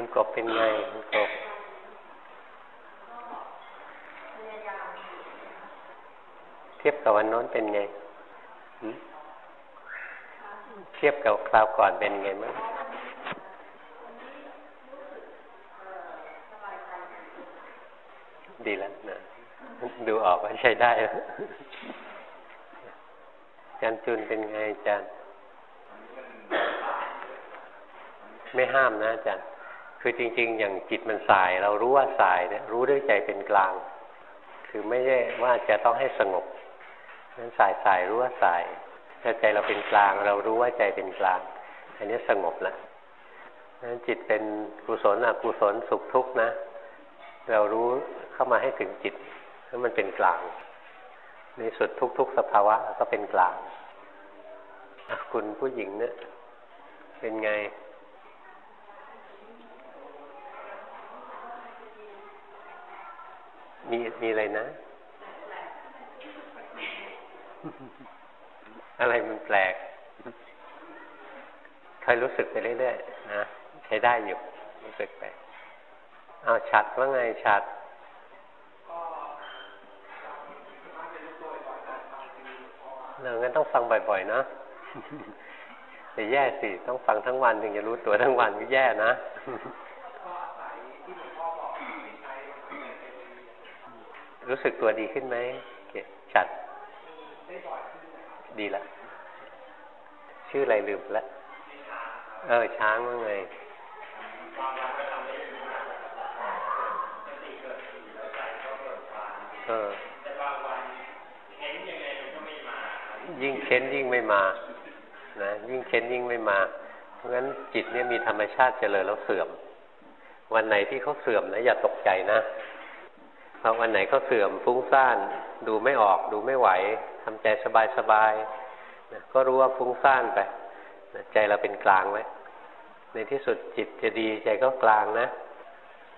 คุณกบเป็นไงคุณกบเทียบกับวันโน้นเป็นไง เทียบกับคราวก่อนเป็นไงมั้งดีแล้วนะดูออกว่าใช้ได้อาจารย์จุนเป็นไงอาจารย์ไม่ห้ามนะอาจารย์ คือจริง ๆ อย่างจิตมันสาย เรารู้ว่าสายเนี่ยรู้ด้วยใจเป็นกลาง คือไม่ใช่ว่าจะต้องให้สงบนั้นสายสายรู้ว่าสายถ้าใจเราเป็นกลาง เรารู้ว่าใจเป็นกลาง อันนี้สงบแล้วนั้นจิตเป็นกุศลอกุศลสุขทุกข์นะ เรารู้เข้ามาให้ถึงจิตแล้วมันเป็นกลางในสุดทุก ๆ สภาวะก็เป็นกลางคุณผู้หญิงเนี่ยเป็นไง มีมีอะไรนะ อะไรมันแปลกคอยรู้สึกไปเรื่อยๆนะใช้ได้อยู่ รู้สึกไปเอาชัดว่าไงชัดเรางั้นต้องฟังบ่อยๆนะแต่แย่สิ ต้องฟังทั้งวันถึงจะรู้ตัวทั้งวันก็แย่นะ รู้สึกตัวดีขึ้นไหมชัด ดีละ ชื่ออะไรลืมล้วเออ ช้างว่าไงเออยิ่งเค้นยิ่งไม่มานะยิ่งเค้นยิ่งไม่มา เพราะฉะนั้นจิตเนี่ยมีธรรมชาติเจริญแล้วเสื่อม วันไหนที่เขาเสื่อมนะอย่าตกใจนะ พราะวันไหนเขาเสื่อมฟุ้งซ่าน ดูไม่ออกดูไม่ไหวทำใจสบายๆนะก็รู้ว่าฟุ้งซ่านไปนะใจเราเป็นกลางไว้ในที่สุดจิตจะดีใจก็กลางนะ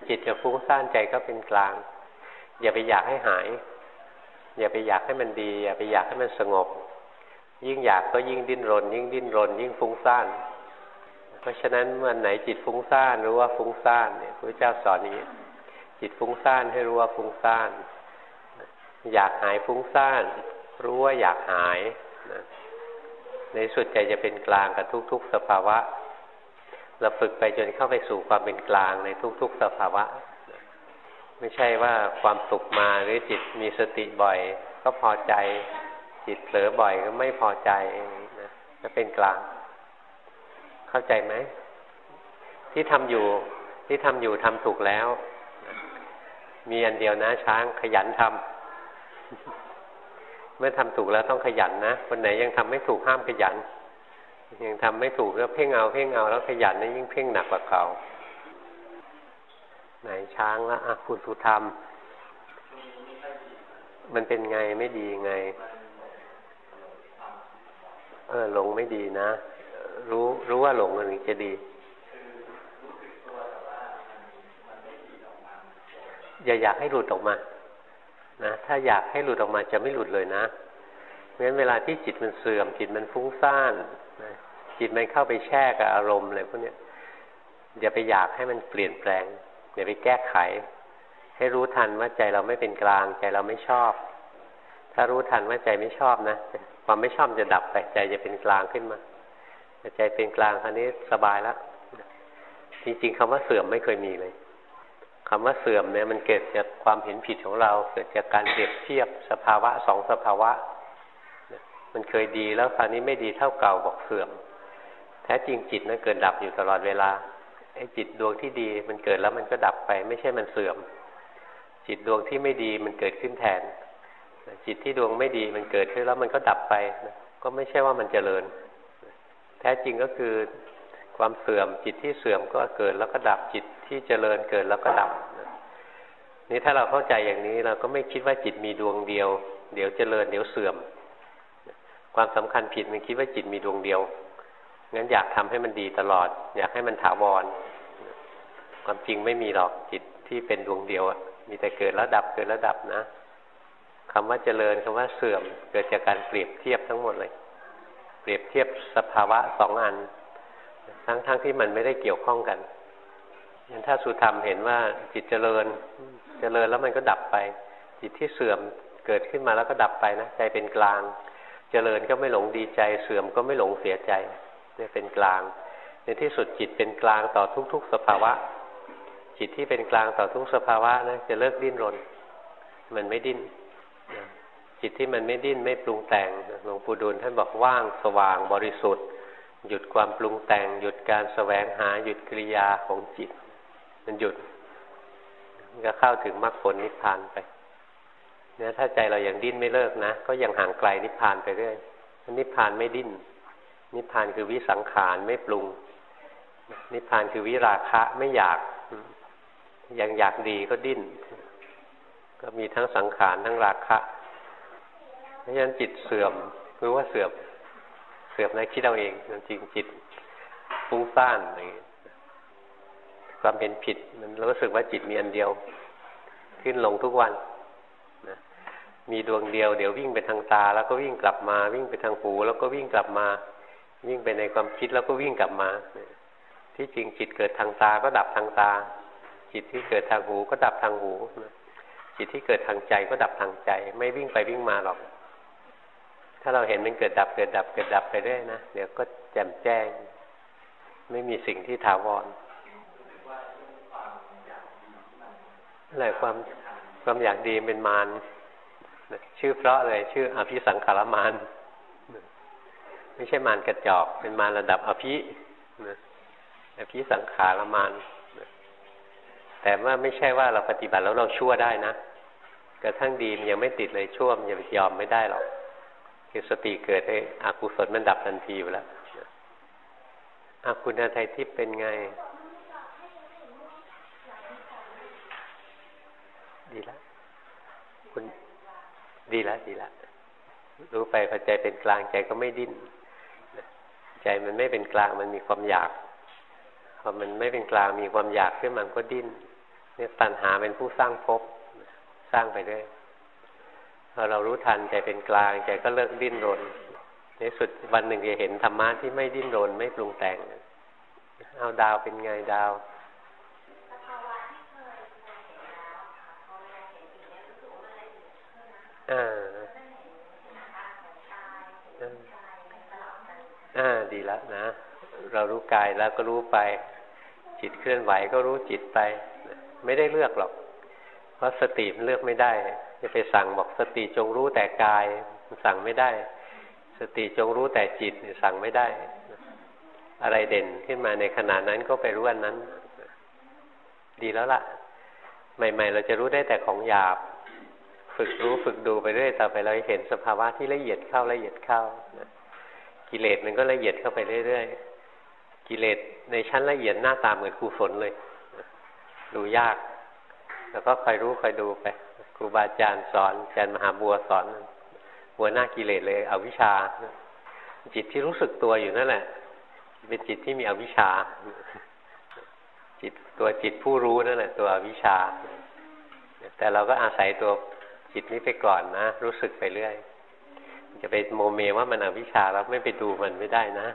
จิตจะฟุ้งซ่านใจก็เป็นกลาง อย่าไปอยากให้หาย อย่าไปอยากให้มันดี อย่าไปอยากให้มันสงบ ยิ่งอยากก็ยิ่งดิ้นรน ยิ่งดิ้นรน ยิ่งฟุ้งซ่าน เพราะฉะนั้นเมื่อไหนจิตฟุ้งซ่านรู้ว่าฟุ้งซ่านเนี่ยพระเจ้าสอนนี้ จิตฟุ้งซ่านให้รู้ว่าฟุ้งซ่าน อยากหายฟุ้งซ่าน รู้ว่าอยากหายนะในสุดใจจะเป็นกลางกับทุก ๆ สภาวะ เราฝึกไปจนเข้าไปสู่ความเป็นกลางในทุก ๆ สภาวะ ไม่ใช่ว่าความสุขมาหรือจิตมีสติบ่อย ก็พอใจ จิตเผลอบ่อยก็ไม่พอใจนะจะเป็นกลาง เข้าใจไหมที่ทำอยู่ที่ทำอยู่ทำถูกแล้ว มีอันเดียวนะ ช้างขยันทำเมื่อทำถูกแล้วต้องขยันนะคนไหนยังทำไม่ถูกห้ามขยัน ยังทำไม่ถูกก็เพ่งเอาเพ่งเอาแล้วขยันนี่ยิ่งเพ่งหนักกว่าเก่าไหนช้างละอะคุณสุธรรม มันเป็นไงไม่ดีไง เออหลงไม่ดีนะ รู้รู้ว่าหลงมันถึงจะดี อย่าอยากให้หลุดออกมานะถ้าอยากให้หลุดออกมาจะไม่หลุดเลยนะเพราะฉะนั้นเวลาที่จิตมันเสื่อม จิตมันฟุ้งซ่านนะจิตมันเข้าไปแช่กับอารมณ์อะไรพวกนี้อย่าไปอยากให้มันเปลี่ยนแปลงอย่าไปแก้ไข ให้รู้ทันว่าใจเราไม่เป็นกลาง ใจเราไม่ชอบ ถ้ารู้ทันว่าใจไม่ชอบนะความไม่ชอบจะดับไปใจจะเป็นกลางขึ้นมาใจเป็นกลางคราวนี้สบายแล้วจริงๆคำว่าเสื่อมไม่เคยมีเลย คำว่าเสื่อมเนี่ยมันเกิดจากความเห็นผิดของเรา เกิดจากการเปรียบเทียบสภาวะสองสภาวะ มันเคยดีแล้วคราวนี้ไม่ดีเท่าเก่าบอกเสื่อม แท้จริงจิตนั้นเกิดดับอยู่ตลอดเวลาไอ้จิตดวงที่ดีมันเกิดแล้วมันก็ดับไป ไม่ใช่มันเสื่อม จิตดวงที่ไม่ดีมันเกิดขึ้นแทน จิตที่ดวงไม่ดีมันเกิดขึ้นแล้วมันก็ดับไป ก็ไม่ใช่ว่ามันเจริญ แท้จริงก็คือความเสื่อมจิตที่เสื่อมก็เกิดแล้วก็ดับจิต ที่เจริญเกิดแล้วก็ดับนี่ถ้าเราเข้าใจอย่างนี้เราก็ไม่คิดว่าจิตมีดวงเดียว เดี๋ยวเจริญเดี๋ยวเสื่อม ความสำคัญผิดมันคิดว่าจิตมีดวงเดียวงั้นอยากทำให้มันดีตลอด อยากให้มันถาวร ความจริงไม่มีหรอกจิตที่เป็นดวงเดียวมีแต่เกิดแล้วดับเกิดแล้วดับนะคำว่าเจริญคำว่าเสื่อม เกิดจากการเปรียบเทียบทั้งหมดเลย เปรียบเทียบสภาวะสองอัน ทั้งๆทที่มันไม่ได้เกี่ยวข้องกัน งั้นถ้าสุธรรมเห็นว่าจิตเจริญ เจริญแล้วมันก็ดับไป จิตที่เสื่อมเกิดขึ้นมาแล้วก็ดับไปนะใจเป็นกลาง เจริญก็ไม่หลงดีใจ เสื่อมก็ไม่หลงเสียใจเนี่ยเป็นกลาง ในที่สุดจิตเป็นกลางต่อทุก ๆ สภาวะ จิตที่เป็นกลางต่อทุกสภาวะนะจะเลิกดิ้นรน มันไม่ดิ้นจิตที่มันไม่ดิ้นไม่ปรุงแต่งหลวงปู่ดูลท่านบอกว่างสว่างบริสุทธิ์ หยุดความปรุงแต่ง หยุดการแสวงหาหยุดกิริยาของจิต มันหยุดก็เข้าถึงมรรคผลนิพพานไปเนี่ยถ้าใจเรายังดิ้นไม่เลิกนะ ก็ยังห่างไกลนิพพานไปเรื่อยนิพพานไม่ดิ้น นิพพานคือวิสังขารไม่ปรุง นิพพานคือวิราคะไม่อยาก ยังอยากดีก็ดิ้น ก็มีทั้งสังขารทั้งราคะ เพราะฉะนั้นจิตเสื่อมคือว่าเสื่อม เสื่อมในคิดเอาเองจริงจิตฟุ้งซ่านอะไร ความเป็นผิด มันรู้สึกว่าจิตมีอันเดียว ขึ้นลงทุกวันนะมีดวงเดียวเดี๋ยววิ่งไปทางตา แล้วก็วิ่งกลับมา วิ่งไปทางหูแล้วก็วิ่งกลับมา วิ่งไปในความคิดแล้วก็วิ่งกลับมา ที่จริงจิตเกิดทางตาก็ดับทางตา จิตที่เกิดทางหูก็ดับทางหู จิตที่เกิดทางใจก็ดับทางใจ ไม่วิ่งไปวิ่งมาหรอก ถ้าเราเห็นมันเกิดดับเกิดดับเกิดดับไปเรื่อยนะเดี๋ยวก็แจ่มแจ้ง ไม่มีสิ่งที่ถาวร อะไรความความอยากดีเป็นมารชื่อเพราะเลย ชื่ออภิสังขารมารไม่ใช่มารกระจอก เป็นมารระดับอภิอภิสังขารมารแต่ว่าไม่ใช่ว่าเราปฏิบัติแล้วเราชั่วได้นะกระทั่งดีมันยังไม่ติดเลยชั่วมันยังยอมไม่ได้หรอกคือสติเกิดให้อกุศลมันดับทันทีอยู่แล้วอาคุณอาไทยทิพย์เป็นไง ดีแล้วคุณดีแล้วดีแล้วรู้ไปพอใจเป็นกลางใจก็ไม่ดิ้นใจมันไม่เป็นกลางมันมีความอยากพอมันไม่เป็นกลางมีความอยากขึ้นมันก็ดิ้นเนี่ยตัณหาเป็นผู้สร้างภพสร้างไปเรื่อยพอเรารู้ทันใจเป็นกลางใจก็เลิกดิ้นรนในสุดวันหนึ่งจะเห็นธรรมะที่ไม่ดิ้นรนไม่ปรุงแต่งเอาดาวเป็นไงดาว อ่าอ่าดีแล้วนะ เรารู้กายแล้วก็รู้ไป จิตเคลื่อนไหวก็รู้จิตไป ไม่ได้เลือกหรอก เพราะสติมันเลือกไม่ได้ จะไปสั่งบอกสติจงรู้แต่กายสั่งไม่ได้ สติจงรู้แต่จิตสั่งไม่ได้ อะไรเด่นขึ้นมาในขณะนั้นก็ไปรู้อันนั้น ดีแล้วละ่ะ ใหม่ ๆ เราจะรู้ได้แต่ของหยาบ ฝึกรู้ฝึกดูไปเรื่อยต่อไปเราเห็นสภาวะที่ละเอียดเข้าละเอียดเข้ากิเลสมันก็ละเอียดเข้าไปเรื่อยๆกิเลสในชั้นละเอียดหน้าตาเหมือนกุศลเลย ดูยาก แล้วก็คอยรู้คอยดูไปครูบาอาจารย์สอนอาจารย์มหาบัวสอนหัวหน้ากิเลสเลยเอาวิชา จิตที่รู้สึกตัวอยู่นั่นแหละเป็นจิตที่มีอวิชชา จิตตัวจิตผู้รู้นั่นแหละตัวอวิชชา แต่เราก็อาศัยตัว จิตนี้ไปก่อนนะ รู้สึกไปเรื่อย จะไปโมเมว่ามันอวิชชาแล้วไม่ไปดูมันไม่ได้นะ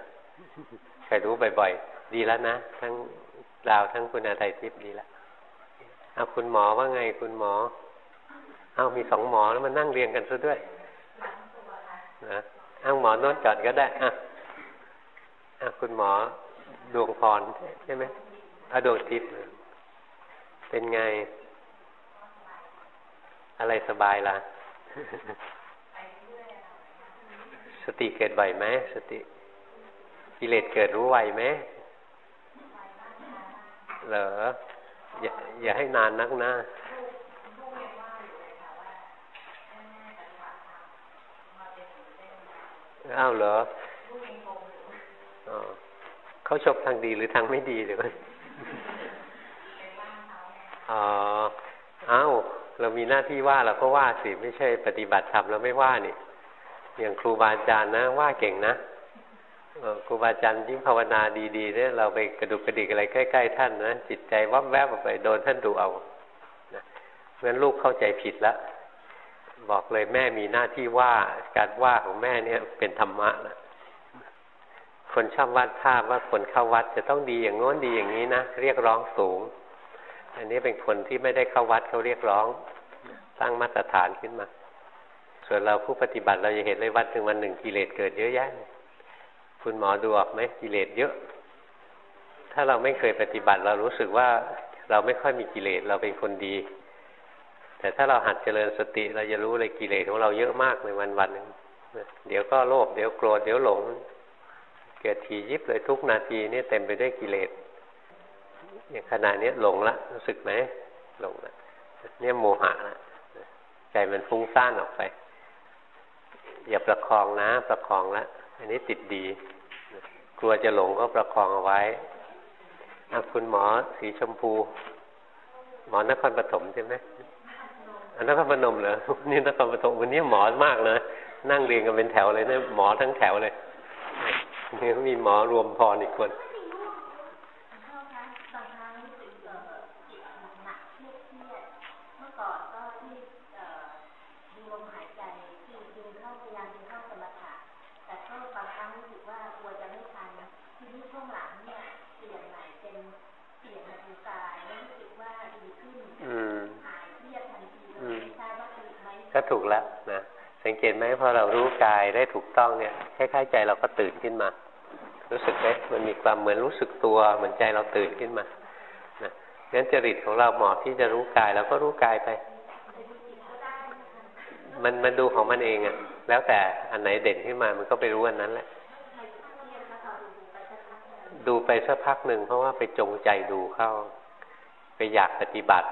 ใครรู้บ่อยๆ ดีแล้วนะ ทั้งดาวทั้งคุณอาไทยทิพย์ดีแล้วเอาคุณหมอว่าไงคุณหมอ เอามีสองหมอแล้วมานั่งเรียงกันซะด้วยนะเอาหมอโน้นก่อนก็ได้อะอะคุณหมอดวงพรใช่ไหมเอาดวงทิพย์เป็นไง อะไรสบายล่ะ สติเกิดไหวไหมสติกิเลสเกิดรู้ไหวไหมเหรออย่าอย่าให้นานนักนะอ้าวเหรออเขาชบทางดีหรือทางไม่ดีเดี๋ยวอ๋ออ้าว เรามีหน้าที่ว่าเราก็ว่าสิไม่ใช่ปฏิบัติธรรมเราไม่ว่านี่อย่างครูบาอาจารย์นะ ว่าเก่งนะครูบาอาจารย์ยิ่งภาวนาดีๆเนี่ยเราไปกระดุกกระดิกอะไรใกล้ ๆ ท่านนะจิตใจวับแวบออกไปโดนท่านดูเอาเพราะฉะนั้นลูกเข้าใจผิดแล้วบอกเลยแม่มีหน้าที่ว่าการว่าของแม่เนี่ยเป็นธรรมะนะคนชอบวาดภาพว่าคนเข้าวัดจะต้องดีอย่างโน้นดีอย่างนี้นะเรียกร้องสูง อันนี้เป็นคนที่ไม่ได้เข้าวัดเขาเรียกร้องตั้างมาตรฐานขึ้นมา ส่วนเราผู้ปฏิบัติเราจะเห็นเลยวันถึงวันหนึ่งกิเลสเกิดเยอะแยะคุณหมอดูออกไหมกิเลสเยอะ ถ้าเราไม่เคยปฏิบัติเรารู้สึกว่าเราไม่ค่อยมีกิเลสเราเป็นคนดี แต่ถ้าเราหัดเจริญสติ เราจะรู้เลยกิเลสของเราเยอะมากในวันวันหนึ่งเดี๋ยวก็โลภเดี๋ยวโกรธเดี๋ยวหลง เกิดทียิบเลยทุกนาทีนี่เต็มไปด้วยกิเลส อย่างขณะนี้หลงละรู้สึกไหมหลงละเนี่ยโมหะละใจมันฟุ้งซ่านออกไป อย่าประคองนะ ประคองละอันนี้ติดดี กลัวจะหลงก็ประคองเอาไว้คุณหมอสีชมพู หมอนครปฐมใช่ไหมอันนครพนมเหรอนี่นครปฐมวันนี้หมอมากเลยนั่งเรียงกันเป็นแถวเลยนะหมอทั้งแถวเลยนี่มีหมอรวมพรอีกคน ก็ถูกแล้วนะสังเกตไหมพอเรารู้กายได้ถูกต้องเนี่ยคล้ายๆใจเราก็ตื่นขึ้นมา รู้สึกไหมมันมีความเหมือนรู้สึกตัวเหมือนใจเราตื่นขึ้นมานะงั้นจริตของเราเหมาะที่จะรู้กายเราก็รู้กายไป มันมันดูของมันเองอะแล้วแต่อันไหนเด่นขึ้นมามันก็ไปรู้อันนั้นแหละดูไปสักพักหนึ่งเพราะว่าไปจงใจดูเข้า ไปอยากปฏิบัติ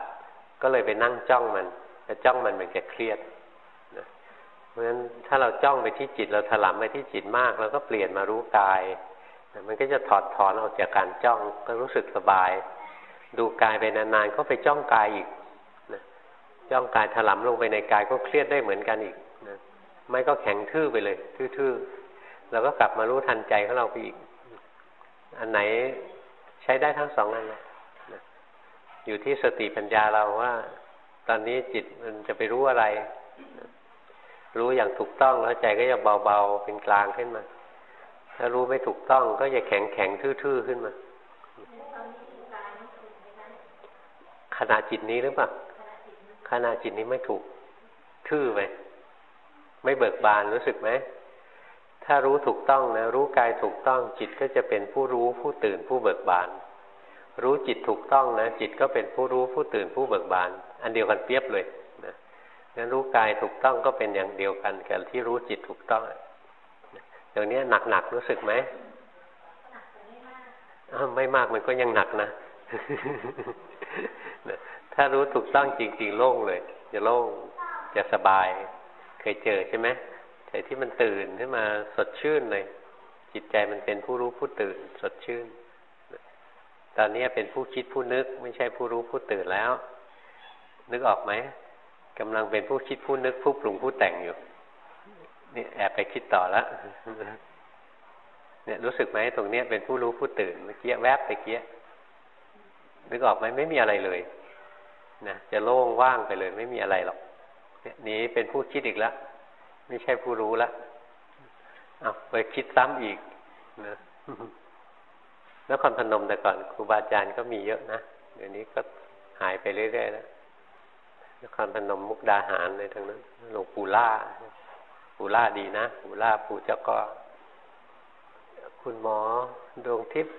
ก็เลยไปนั่งจ้องมันแต่จ้องมันมันจะเครียด เพราะฉะนั้นถ้าเราจ้องไปที่จิตเราถลำไปที่จิตมากเราก็เปลี่ยนมารู้กาย มันก็จะถอดถอนออกจากการจ้องก็รู้สึกสบาย ดูกายไปนานๆก็ไปจ้องกายอีกนะจ้องกายถลำลงไปในกายก็เครียดได้เหมือนกันอีกนะไม่ก็แข็งทื่อไปเลย ทื่อๆเราก็กลับมารู้ทันใจของเราไปอีก อันไหนใช้ได้ทั้งสองอันนะอยู่ที่สติปัญญาเราว่า ตอนนี้จิตมันจะไปรู้อะไร รู้อย่างถูกต้องแล้วใจก็จะเบาๆเป็นกลางขึ้นมา ถ้ารู้ไม่ถูกต้องก็จะแข็งแข็งทื่อๆขึ้นมา ขณะจิตนี้หรือเปล่าขณะจิตนี้ไม่ถูกทื่อไปไม่เบิกบานรู้สึกไหมถ้ารู้ถูกต้องนะรู้กายถูกต้อง จิตก็จะเป็นผู้รู้ผู้ตื่นผู้เบิกบาน รู้จิตถูกต้องนะจิตก็เป็นผู้รู้ผู้ตื่นผู้เบิกบาน อันเดียวกันเปรียบเลย งั้นรู้กายถูกต้องก็เป็นอย่างเดียวกันกับที่รู้จิตถูกต้องตรงนี้หนักๆรู้สึกไหมไม่มากมันก็ยังหนักนะ ถ้ารู้ถูกต้องจริง ๆ โล่งเลย จะโล่งจะสบาย เคยเจอใช่ไหมใจที่มันตื่นขึ้นมาสดชื่นเลย จิตใจมันเป็นผู้รู้ผู้ตื่น สดชื่น ตอนนี้เป็นผู้คิดผู้นึก ไม่ใช่ผู้รู้ผู้ตื่นแล้ว นึกออกไหม กำลังเป็นผู้คิดผู้นึกผู้ปรุงผู้แต่งอยู่นี่แอบไปคิดต่อแล้วเนี่ยรู้สึกไหมตรงเนี้ยเป็นผู้รู้ผู้ตื่นเมื่อกี้แวบไปเกี้ยนึกออกไหมไม่มีอะไรเลยนะจะโล่งว่างไปเลย ไม่มีอะไรหรอกเนี่ยนี้เป็นผู้คิดอีกแล้วไม่ใช่ผู้รู้ละเอาไปคิดซ้ำอีกนะแล้วคอนพนมแต่ก่อนครูบาอาจารย์ก็มีเยอะนะเดี๋ยวนี้ก็หายไปเรื่อยๆแล้ว นครพนมมุกดาหารในทางนั้นหลวงปู่ล่าปู่ล่าดีนะปู่ล่าปู่เจ้าก็ คุณหมอดวงทิพย์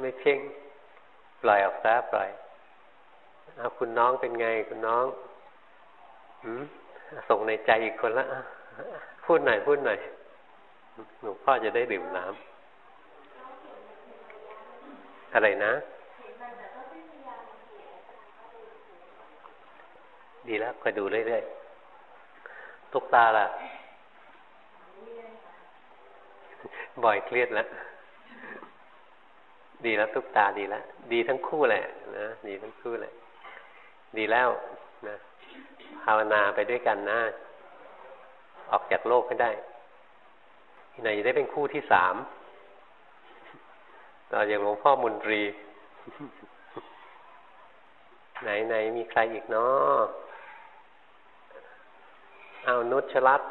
ไม่เพ่งปล่อยออกซะปล่อยเอาคุณน้องเป็นไงคุณน้องอืมส่งในใจอีกคนละพูดหน่อยพูดหน่อยหลวงพ่อจะได้ดื่มน้ำอะไรนะ ดีแล้วคอยดูเรื่อยๆตุกตาล่ะ บ่อยเครียดแล้ว ดีแล้วตุกตาดีแล้ว ดีทั้งคู่แหละนะ ดีทั้งคู่แหละ ดีแล้วนะ ภาวนาไปด้วยกันนะ ออกจากโลกให้ได้ที่ไหนจะได้เป็นคู่ที่สาม ต่ออย่างหลวงพ่อมุนตรี ไหนไหนมีใครอีกเนาะ เอานุชลัด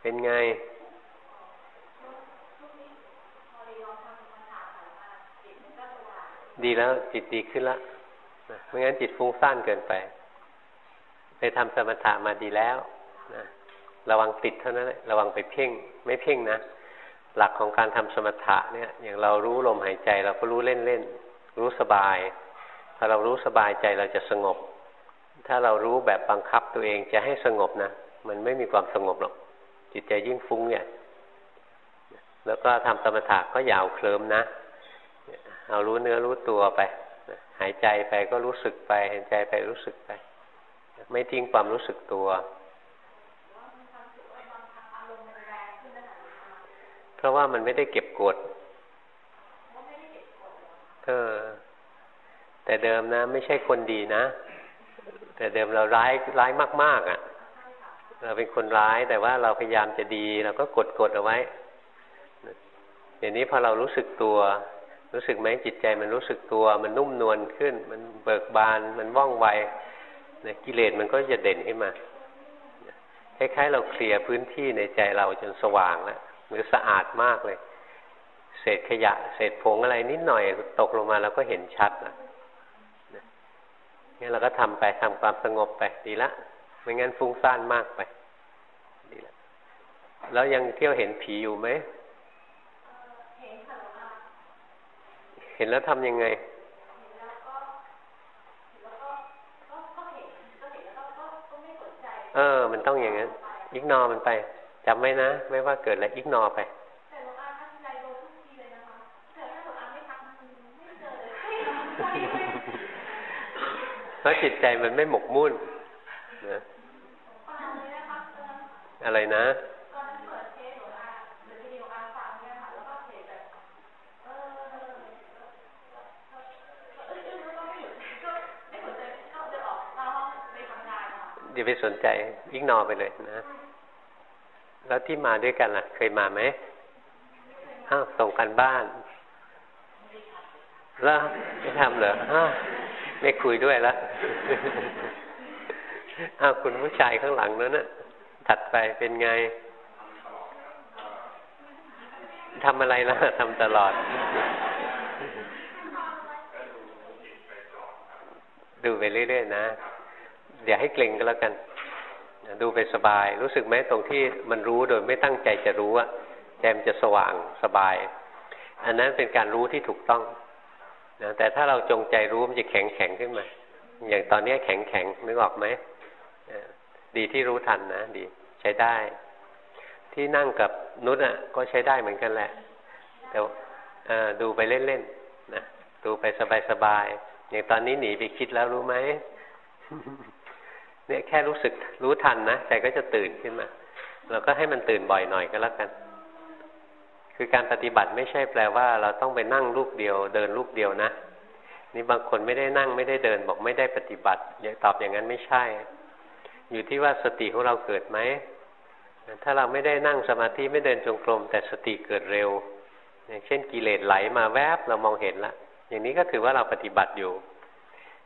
เป็นไง ดีแล้วจิตดีขึ้นแล้วนะไม่งั้นจิตฟุ้งซ่านเกินไป ไปทำสมถะมาดีแล้วนะระวังติดเท่านั้นแหละระวังไปเพ่ง ไม่เพ่งนะ หลักของการทำสมถะเนี่ย อย่างเรารู้ลมหายใจเราก็รู้เล่นๆรู้สบาย พอเรารู้สบายใจเราจะสงบ ถ้าเรารู้แบบบังคับตัวเองจะให้สงบนะ มันไม่มีความสงบหรอก จิตใจยิ่งฟุ้งเนี่ย แล้วก็ทำสมถะก็ยาวเคลิมนะ เอารู้เนื้อรู้ตัวไป หายใจไปก็รู้สึกไป หายใจไปรู้สึกไป ไม่ทิ้งความรู้สึกตัว เพราะว่ามันไม่ได้เก็บกดเออแต่เดิมนะ ไม่ใช่คนดีนะ แต่เดิมเราร้ายร้ายมาก ๆอะ่ะ เราเป็นคนร้ายแต่ว่าเราพยายามจะดีเราก็กดกดเอาไว้เดี๋ยวนี้พอเรารู้สึกตัว รู้สึกไหมจิตใจมันรู้สึกตัว มันนุ่มนวลขึ้น มันเบิกบานมันว่องไวนะกิเลสมันก็จะเด่นขึ้นมาคล้ายๆเราเคลียร์พื้นที่ในใจเราจนสว่างแล้วหรือสะอาดมากเลย เศษขยะ เศษผงอะไรนิดหน่อยตกลงมาเราก็เห็นชัดนะ นี่เราก็ทำไปทำความสงบไปดีละ ไม่งั้นฟุ้งซ่านมากไป ดีละ แล้วยังเที่ยวเห็นผีอยู่ไหม เห็นแล้วทำยังไงเออ มันต้องอย่างนั้น อิกนอมันไปจำไว้นะ ไม่ว่าเกิดอะไร อิกนอไป เพราะจิตใจมันไม่หมกมุ่นนะอะไรนะอย่าไปสนใจอิกนอไปเลยนะ แล้วที่มาด้วยกันล่ะ เคยมาไหมอ้าวส่งกันบ้าน แล้วไม่ทำเหรออ้าว ไม่คุยด้วยแล้วอ้าวคุณผู้ชายข้างหลังนั้นน่ะ ถัดไปเป็นไงทำอะไรล่ะทำตลอด ดูไปเรื่อยๆนะอย่าให้เกรงก็แล้วกัน ดูไปสบาย รู้สึกไหมตรงที่มันรู้โดยไม่ตั้งใจจะรู้อะใจมันจะสว่างสบาย อันนั้นเป็นการรู้ที่ถูกต้อง นะแต่ถ้าเราจงใจรู้มันจะแข็งแข็งขึ้นมา อย่างตอนนี้แข็งแข็งนึกออกไหมดีที่รู้ทันนะดีใช้ได้ ที่นั่งกับนุชอะ ก็ใช้ได้เหมือนกันแหละ แต่ดูไปเล่นๆนะดูไปสบายๆอย่างตอนนี้หนีไปคิดแล้วรู้ไหมเนี่ยแค่รู้สึกรู้ทันนะใจก็จะตื่นขึ้นมาเราก็ให้มันตื่นบ่อยหน่อยก็แล้วกัน คือการปฏิบัติไม่ใช่แปลว่า เราต้องไปนั่งลูกเดียว เดินลูกเดียวนะนี่บางคนไม่ได้นั่งไม่ได้เดิน บอกไม่ได้ปฏิบัติอย่าตอบอย่างนั้นไม่ใช่ อยู่ที่ว่าสติของเราเกิดไหมถ้าเราไม่ได้นั่งสมาธิไม่เดินจงกรม แต่สติเกิดเร็ว อย่างเช่นกิเลสไหลมาแวบเรามองเห็นแล้วอย่างนี้ก็ถือว่าเราปฏิบัติอยู่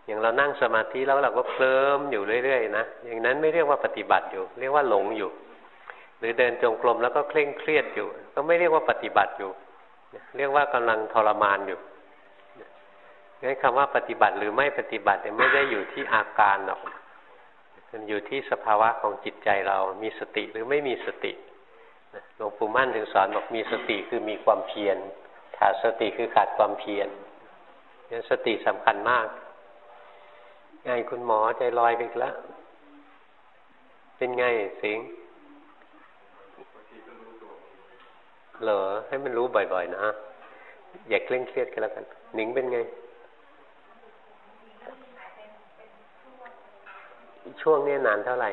อย่างเรานั่งสมาธิแล้วเราก็เคลิ้มอยู่เรื่อยๆนะอย่างนั้นไม่เรียกว่าปฏิบัติอยู่ เรียกว่าหลงอยู่ หรือเดินจงกรมแล้วก็เคร่งเครียดอยู่ ก็ไม่เรียกว่าปฏิบัติอยู่ เรียกว่ากำลังทรมานอยู่งั้นคำว่าปฏิบัติหรือไม่ปฏิบัติเนี่ยไม่ได้อยู่ที่อาการหรอกมันอยู่ที่สภาวะของจิตใจเรา มีสติหรือไม่มีสติหลวงปู่มั่นถึงสอนบอกมีสติคือมีความเพียร ขาดสติคือขาดความเพียรงั้นสติสำคัญมากไงคุณหมอใจลอยไปอีกแล้ว เป็นไงสิง เหรอให้มันรู้บ่อยๆนะอย่าเคร่งเครียดกันแล้วกัน หนิงเป็นไง ช่วงนี้นานเท่าไหร่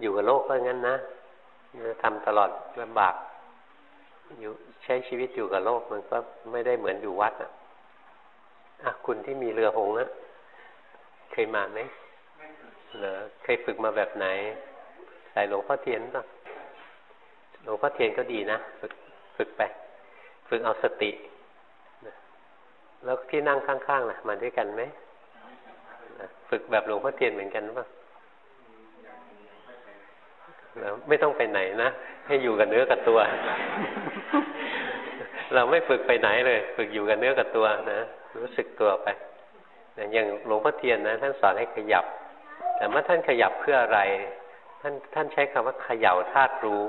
อยู่กับโลกก็งั้นนะทำตลอดลำบาก อยู่ใช้ชีวิตอยู่กับโลกมันก็ไม่ได้เหมือนอยู่วัดอะ อะ คุณที่มีเรือหงนะ เคยมาไหมเหรอเคยฝึกมาแบบไหนใส่หลวงพ่อเทียนป่ะหลวงพ่อเทียนก็ดีนะฝึกฝึกไป ฝึกเอาสติแล้วที่นั่งข้างๆล่ะมาด้วยกันไหมฝึกแบบหลวงพ่อเทียนเหมือนกันป่ะแล้วไม่ต้องไปไหนนะ ให้อยู่กับเนื้อกับตัว เราไม่ฝึกไปไหนเลย ฝึกอยู่กับเนื้อกับตัวนะ รู้สึกตัวไป อย่างหลวงพ่อเทียนนะท่านสอนให้ขยับ แต่เมื่อท่านขยับเพื่ออะไร ท่านท่านใช้คำว่าขย่าธาตุรู้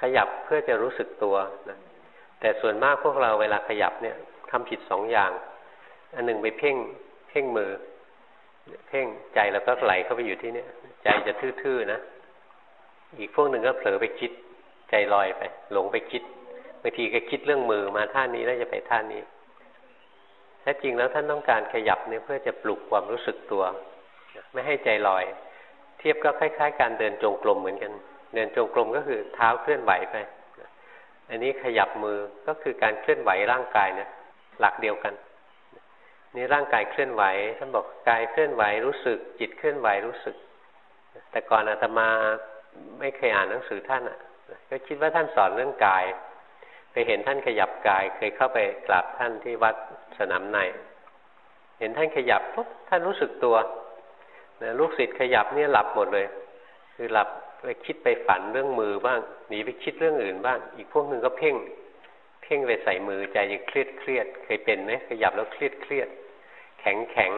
ขยับเพื่อจะรู้สึกตัวนะแต่ส่วนมากพวกเราเวลาขยับเนี่ยทำผิดสองอย่าง อันหนึ่งไปเพ่งเพ่งมือ เพ่งใจแล้วก็ไหลเข้าไปอยู่ที่เนี่ย ใจจะทื่อๆนะ อีกพวกหนึ่งก็เผลอไปคิด ใจลอยไป หลงไปคิดบางทีก็คิดเรื่องมือมาท่านี้แล้วจะไปท่านี้ แท้จริงแล้วท่านต้องการขยับเนี่ยเพื่อจะปลุกความรู้สึกตัว ไม่ให้ใจลอย เทียบก็คล้าย ๆ การเดินจงกรมเหมือนกัน เดินจงกรมก็คือเท้าเคลื่อนไหวไป อันนี้ขยับมือก็คือการเคลื่อนไหวร่างกายเนี่ยหลักเดียวกัน นี่ร่างกายเคลื่อนไหวท่านบอกกายเคลื่อนไหวรู้สึก จิตเคลื่อนไหวรู้สึก แต่ก่อนอาตมาไม่เคยอ่านหนังสือท่านอะ ก็คิดว่าท่านสอนเรื่องกาย ไปเห็นท่านขยับกาย เคยเข้าไปกราบท่านที่วัด สนามใน เห็นท่านขยับปุ๊บท่านรู้สึกตัวนะลูกศิษย์ขยับเนี่ยหลับหมดเลย คือหลับไปคิดไปฝันเรื่องมือบ้างหนีไปคิดเรื่องอื่นบ้าง อีกพวกหนึ่งก็เพ่ง เพ่งไปใส่มือใจยังเครียดเครียดเคยเป็นไหมขยับแล้วเครียดเครียดแข็งแข็ง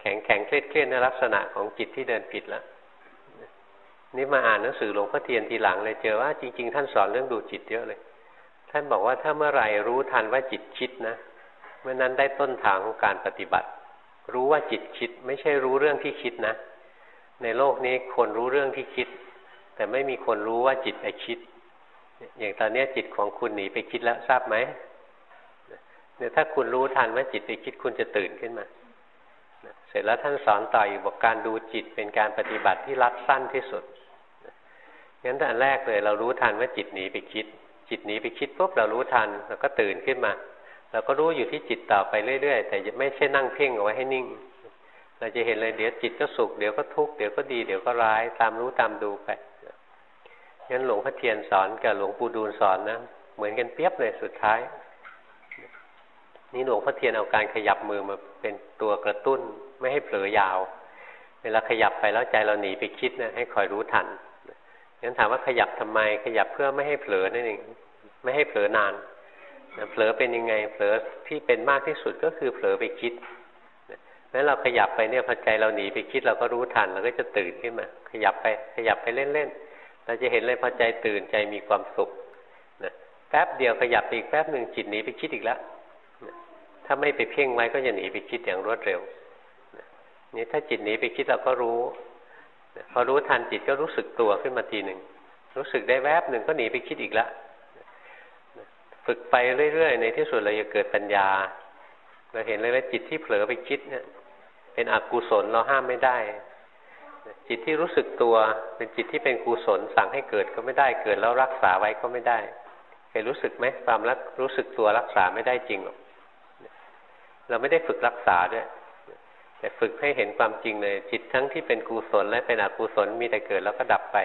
แข็งแข็งเครียดเครียดในลักษณะของจิตที่เดินผิดแล้วนี่มาอ่านหนังสือหลวงพ่อเทียนทีหลังเลยเจอว่าจริง ๆ ท่านสอนเรื่องดูจิตเยอะเลย ท่านบอกว่าถ้าเมื่อไหร่รู้ทันว่าจิตคิดนะ เมื่อนั้นได้ต้นทางของการปฏิบัติ รู้ว่าจิตคิดไม่ใช่รู้เรื่องที่คิดนะ ในโลกนี้คนรู้เรื่องที่คิด แต่ไม่มีคนรู้ว่าจิตไปคิด อย่างตอนนี้จิตของคุณหนีไปคิดแล้วทราบไหมเนี่ยถ้าคุณรู้ทันว่าจิตไปคิดคุณจะตื่นขึ้นมา เสร็จแล้วท่านสอนต่ออีกบอกการดูจิตเป็นการปฏิบัติที่รัดสั้นที่สุดงั้นแต่แรกเลย เรารู้ทันว่าจิตหนีไปคิด จิตหนีไปคิดปุ๊บเรารู้ทันเราก็ตื่นขึ้นมา เราก็รู้อยู่ที่จิตต่อไปเรื่อยๆ แต่ไม่ใช่นั่งเพ่งเอาไว้ให้นิ่ง เราจะเห็นเลยเดี๋ยวจิตก็สุขเดี๋ยวก็ทุกข์เดี๋ยวก็ดีเดี๋ยวก็ร้าย ตามรู้ตามดูไปงั้นหลวงพ่อเทียนสอนกับหลวงปู่ดูลสอนนะเหมือนกันเปียบเลยสุดท้าย นี่หลวงพ่อเทียนเอาการขยับมือมาเป็นตัวกระตุ้นไม่ให้เผลอยาว เวลาขยับไปแล้วใจเราหนีไปคิดนะให้คอยรู้ทันงั้นถามว่าขยับทำไมขยับเพื่อไม่ให้เผลอนั่นเองไม่ให้เผลอนาน เผลอเป็นยังไงเผลอที่เป็นมากที่สุดก็คือเผลอไปคิดนั้นเราขยับไปเนี่ยพอใจเราหนีไปคิดเราก็รู้ทันเราก็จะตื่นขึ้นมา ขยับไปขยับไปเล่นๆเราจะเห็นเลยพอใจตื่นใจมีความสุขนะแป๊บเดียวขยับอีกแป๊บหนึ่งจิตหนีไปคิดอีกแล้วถ้าไม่ไปเพ่งไว้ก็จะหนีไปคิดอย่างรวดเร็วนี่ถ้าจิตหนีไปคิดเราก็รู้พอรู้ทันจิตก็รู้สึกตัวขึ้นมาทีหนึ่งรู้สึกได้แวบหนึ่งก็หนีไปคิดอีกและ ฝึกไปเรื่อยๆ ในที่สุดเราจะเกิดปัญญา เราเห็นเลยว่าจิตที่เผลอไปคิดเนี่ย เป็นอกุศลเราห้ามไม่ได้ จิตที่รู้สึกตัว เป็นจิตที่เป็นกุศลสั่งให้เกิดก็ไม่ได้เกิดแล้วรักษาไว้ก็ไม่ได้เคยรู้สึกไหมความรักรู้สึกตัวรักษาไม่ได้จริงหรอกเราไม่ได้ฝึกรักษาด้วยแต่ฝึกให้เห็นความจริงเลย จิตทั้งที่เป็นกุศลและเป็นอกุศลมีแต่เกิดแล้วก็ดับไป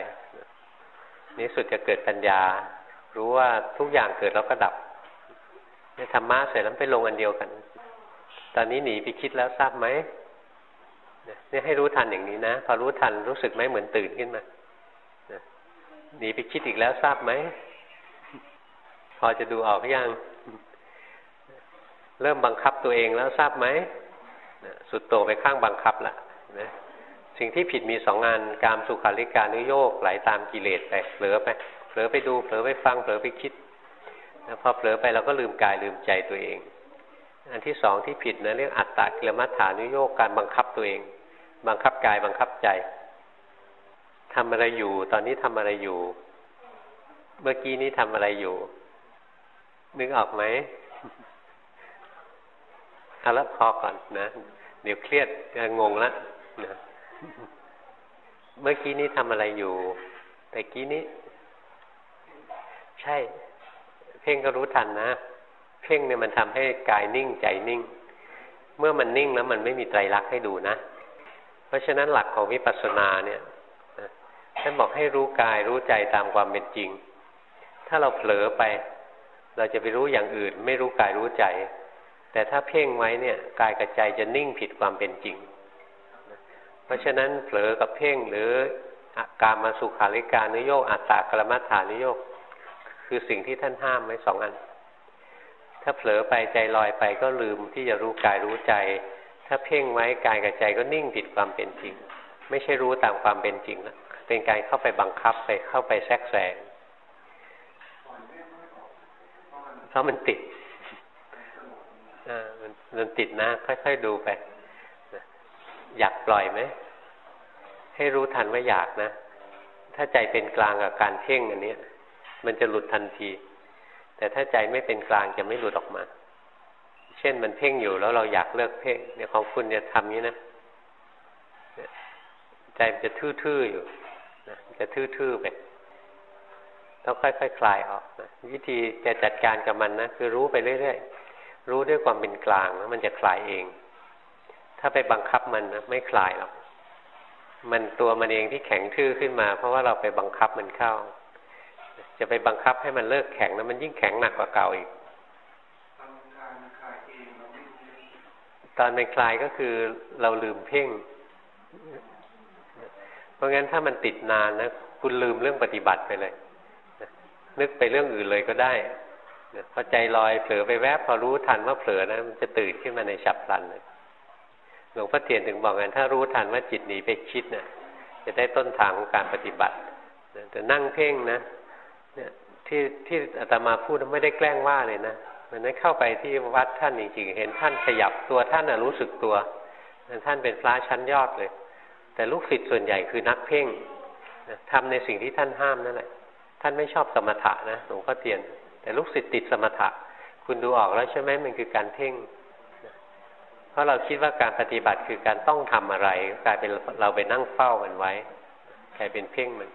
นี้สุดจะเกิดปัญญา รู้ว่าทุกอย่างเกิดแล้วก็ดับเนี่ยธรรมะเสร็จแล้วไปลงอันเดียวกัน ตอนนี้หนีไปคิดแล้วทราบไหมเนี่ยให้รู้ทันอย่างนี้นะ พอรู้ทันรู้สึกไหมเหมือนตื่นขึ้นมาหนีไปคิดอีกแล้วทราบไหม พอจะดูออกยังเริ่มบังคับตัวเองแล้วทราบไหมสุดโต่งไปข้างบังคับละนะสิ่งที่ผิดมีสองงานการสุขาริการนุโยกไหลาตามกิเลสไปเผลอไป ผลอไปดูเผลอไปฟังเผลอไปคิดนะพอเผลอไปเราก็ลืมกายลืมใจตัวเอง อันที่สองที่ผิดนะเรื่องอัตตะกิลมัฏฐานุโยกการบังคับตัวเอง บังคับกายบังคับใจทำอะไรอยู่ ตอนนี้ทำอะไรอยู่ เมื่อกี้นี้ทำอะไรอยู่ นึกออกไหมเอาละพอก่อนนะ เดี๋ยวเครียดงงละนะเมื่อกี้นี้ทำอะไรอยู่ แต่กี้นี้ ใช่ เพ่งก็รู้ทันนะเพ่งเนี่ยมันทำให้กายนิ่งใจนิ่ง เมื่อมันนิ่งแล้วมันไม่มีไตรลักษณ์ให้ดูนะ เพราะฉะนั้นหลักของวิปัสสนาเนี่ยท่านบอกให้รู้กายรู้ใจตามความเป็นจริง ถ้าเราเผลอไป เราจะไปรู้อย่างอื่น ไม่รู้กายรู้ใจ แต่ถ้าเพ่งไว้เนี่ยกายกับใจจะนิ่งผิดความเป็นจริง เพราะฉะนั้นเผลอกับเพ่งหรือกามาสุขาริการนุโยกอัตตากรมัฏฐานุโยก คือสิ่งที่ท่านห้ามไว้สองอัน ถ้าเผลอไปใจลอยไปก็ลืมที่จะรู้กายรู้ใจ ถ้าเพ่งไว้กายกับใจก็นิ่งผิดความเป็นจริง ไม่ใช่รู้ตามความเป็นจริงแล้วเป็นการเข้าไปบังคับไปเข้าไปแทรกแซงเพราะมันติดอ่ามันมันติดนะ ค่อยๆดูไปอยากปล่อยไหมให้รู้ทันว่าอยากนะ ถ้าใจเป็นกลางกับการเพ่งอันนี้ มันจะหลุดทันที แต่ถ้าใจไม่เป็นกลางจะไม่หลุดออกมา เช่นมันเพ่งอยู่แล้วเราอยากเลิกเพ่งเนี่ยของคุณจะทำนี้นะใจมันจะทื่อๆอยู่นะจะทื่อๆไปต้องค่อยๆคคลายออกนะวิธีจะจัดการกับมันนะคือรู้ไปเรื่อยๆรู้ด้วยความเป็นกลางแล้วมันจะคลายเอง ถ้าไปบังคับมันนะไม่คลายหรอกมันตัวมันเองที่แข็งทื่อขึ้นมา เพราะว่าเราไปบังคับมันเข้า จะไปบังคับให้มันเลิกแข็งนะมันยิ่งแข็งหนักกว่าเก่าอีก ตอนเป็นคลายก็คือเราลืมเพ่ง เพราะงั้นถ้ามันติดนานนะคุณลืมเรื่องปฏิบัติไปเลย นึกไปเรื่องอื่นเลยก็ได้พอใจลอยเผลอไปแวบพอรู้ทันว่าเผลอนะมันจะตื่นขึ้นมาในฉับพลันเลยหลวงพ่อเทียนถึงบอกกันถ้ารู้ทันว่าจิตหนีไปคิดเนะ่ยจะได้ต้นทางของการปฏิบัติแต่นั่งเพ่งนะ เนี่ยที่ที่อาตมาพูดไม่ได้แกล้งว่าเลยนะมันนั้เข้าไปที่วัดท่านจริงๆเห็นท่านขยับตัวท่านรู้สึกตัวท่านเป็นพระชั้นยอดเลย แต่ลูกศิษย์ส่วนใหญ่คือนักเพ่งทำในสิ่งที่ท่านห้ามนั่นแหละท่านไม่ชอบสมถะนะหลวงพ่อเทียน แต่ลูกศิษย์ติดสมถะ คุณดูออกแล้วใช่ไหมมันคือการเพ่งเพราะเราคิดว่าการปฏิบัติคือการต้องทำอะไรกลายเป็นเราไปนั่งเฝ้ามันไว้กลายเป็นเพ่งมัน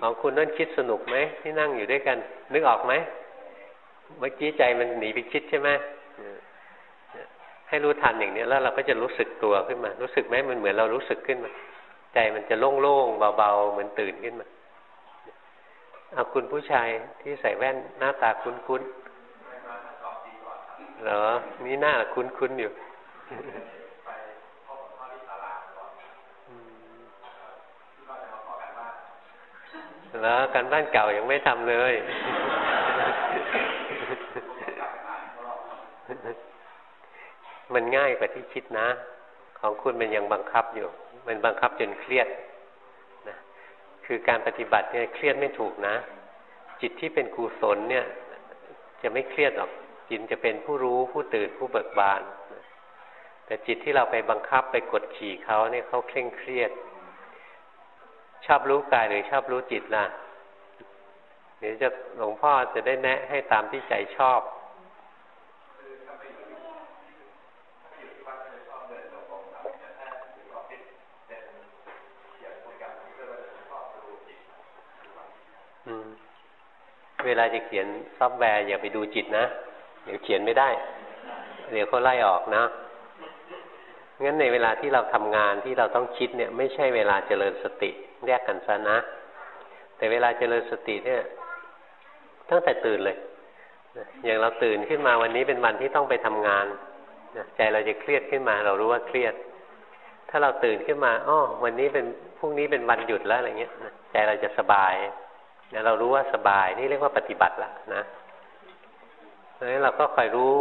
ของคุณนั่นคิดสนุกไหมที่นั่งอยู่ด้วยกัน นึกออกไหมเมื่อกี้ใจมันหนีไปคิดใช่ไหมให้รู้ทันอย่างนี้แล้วเราก็จะรู้สึกตัวขึ้นมา รู้สึกไหมมันเหมือนเรารู้สึกขึ้นมา ใจมันจะโล่งๆเบาๆเหมือนตื่นขึ้นมาเอาคุณผู้ชายที่ใส่แว่นหน้าตาคุ้นๆเหรอนี่หน้าคุ้นๆอยู่ แล้วการบ้านเก่ายังไม่ทำเลยมันง่ายกว่าที่คิดนะ ของคุณมันยังบังคับอยู่ มันบังคับจนเครียดนะคือการปฏิบัติเนี่ยเครียดไม่ถูกนะ จิตที่เป็นกุศลเนี่ย จะไม่เครียดหรอกจิตจะเป็นผู้รู้ผู้ตื่นผู้เบิกบาน แต่จิตที่เราไปบังคับไปกดขี่เขาเนี่ยเขาเคร่งเครียด ชอบรู้กายหรือชอบรู้จิตล่ะเดี๋ยวจะหลวงพ่อจะได้แนะให้ตามที่ใจชอบเวลาจะเขียนซอฟต์แวร์อย่าไปดูจิตนะ เดี๋ยวเขียนไม่ได้ เดี๋ยวเขาไล่ออกนะงั้นในเวลาที่เราทำงานที่เราต้องคิดเนี่ย ไม่ใช่เวลาเจริญสติ แยกกันซะนะ แต่เวลาเจริญสติเนี่ย ตั้งแต่ตื่นเลย อย่างเราตื่นขึ้นมาวันนี้เป็นวันที่ต้องไปทำงานใจเราจะเครียดขึ้นมา เรารู้ว่าเครียด ถ้าเราตื่นขึ้นมาอ๋อวันนี้เป็นพรุ่งนี้เป็นวันหยุดแล้วอะไรเงี้ยใจเราจะสบายเนี่ยเรารู้ว่าสบายนี่เรียกว่าปฏิบัติละนะเพราะฉะนั้นเราก็คอยรู้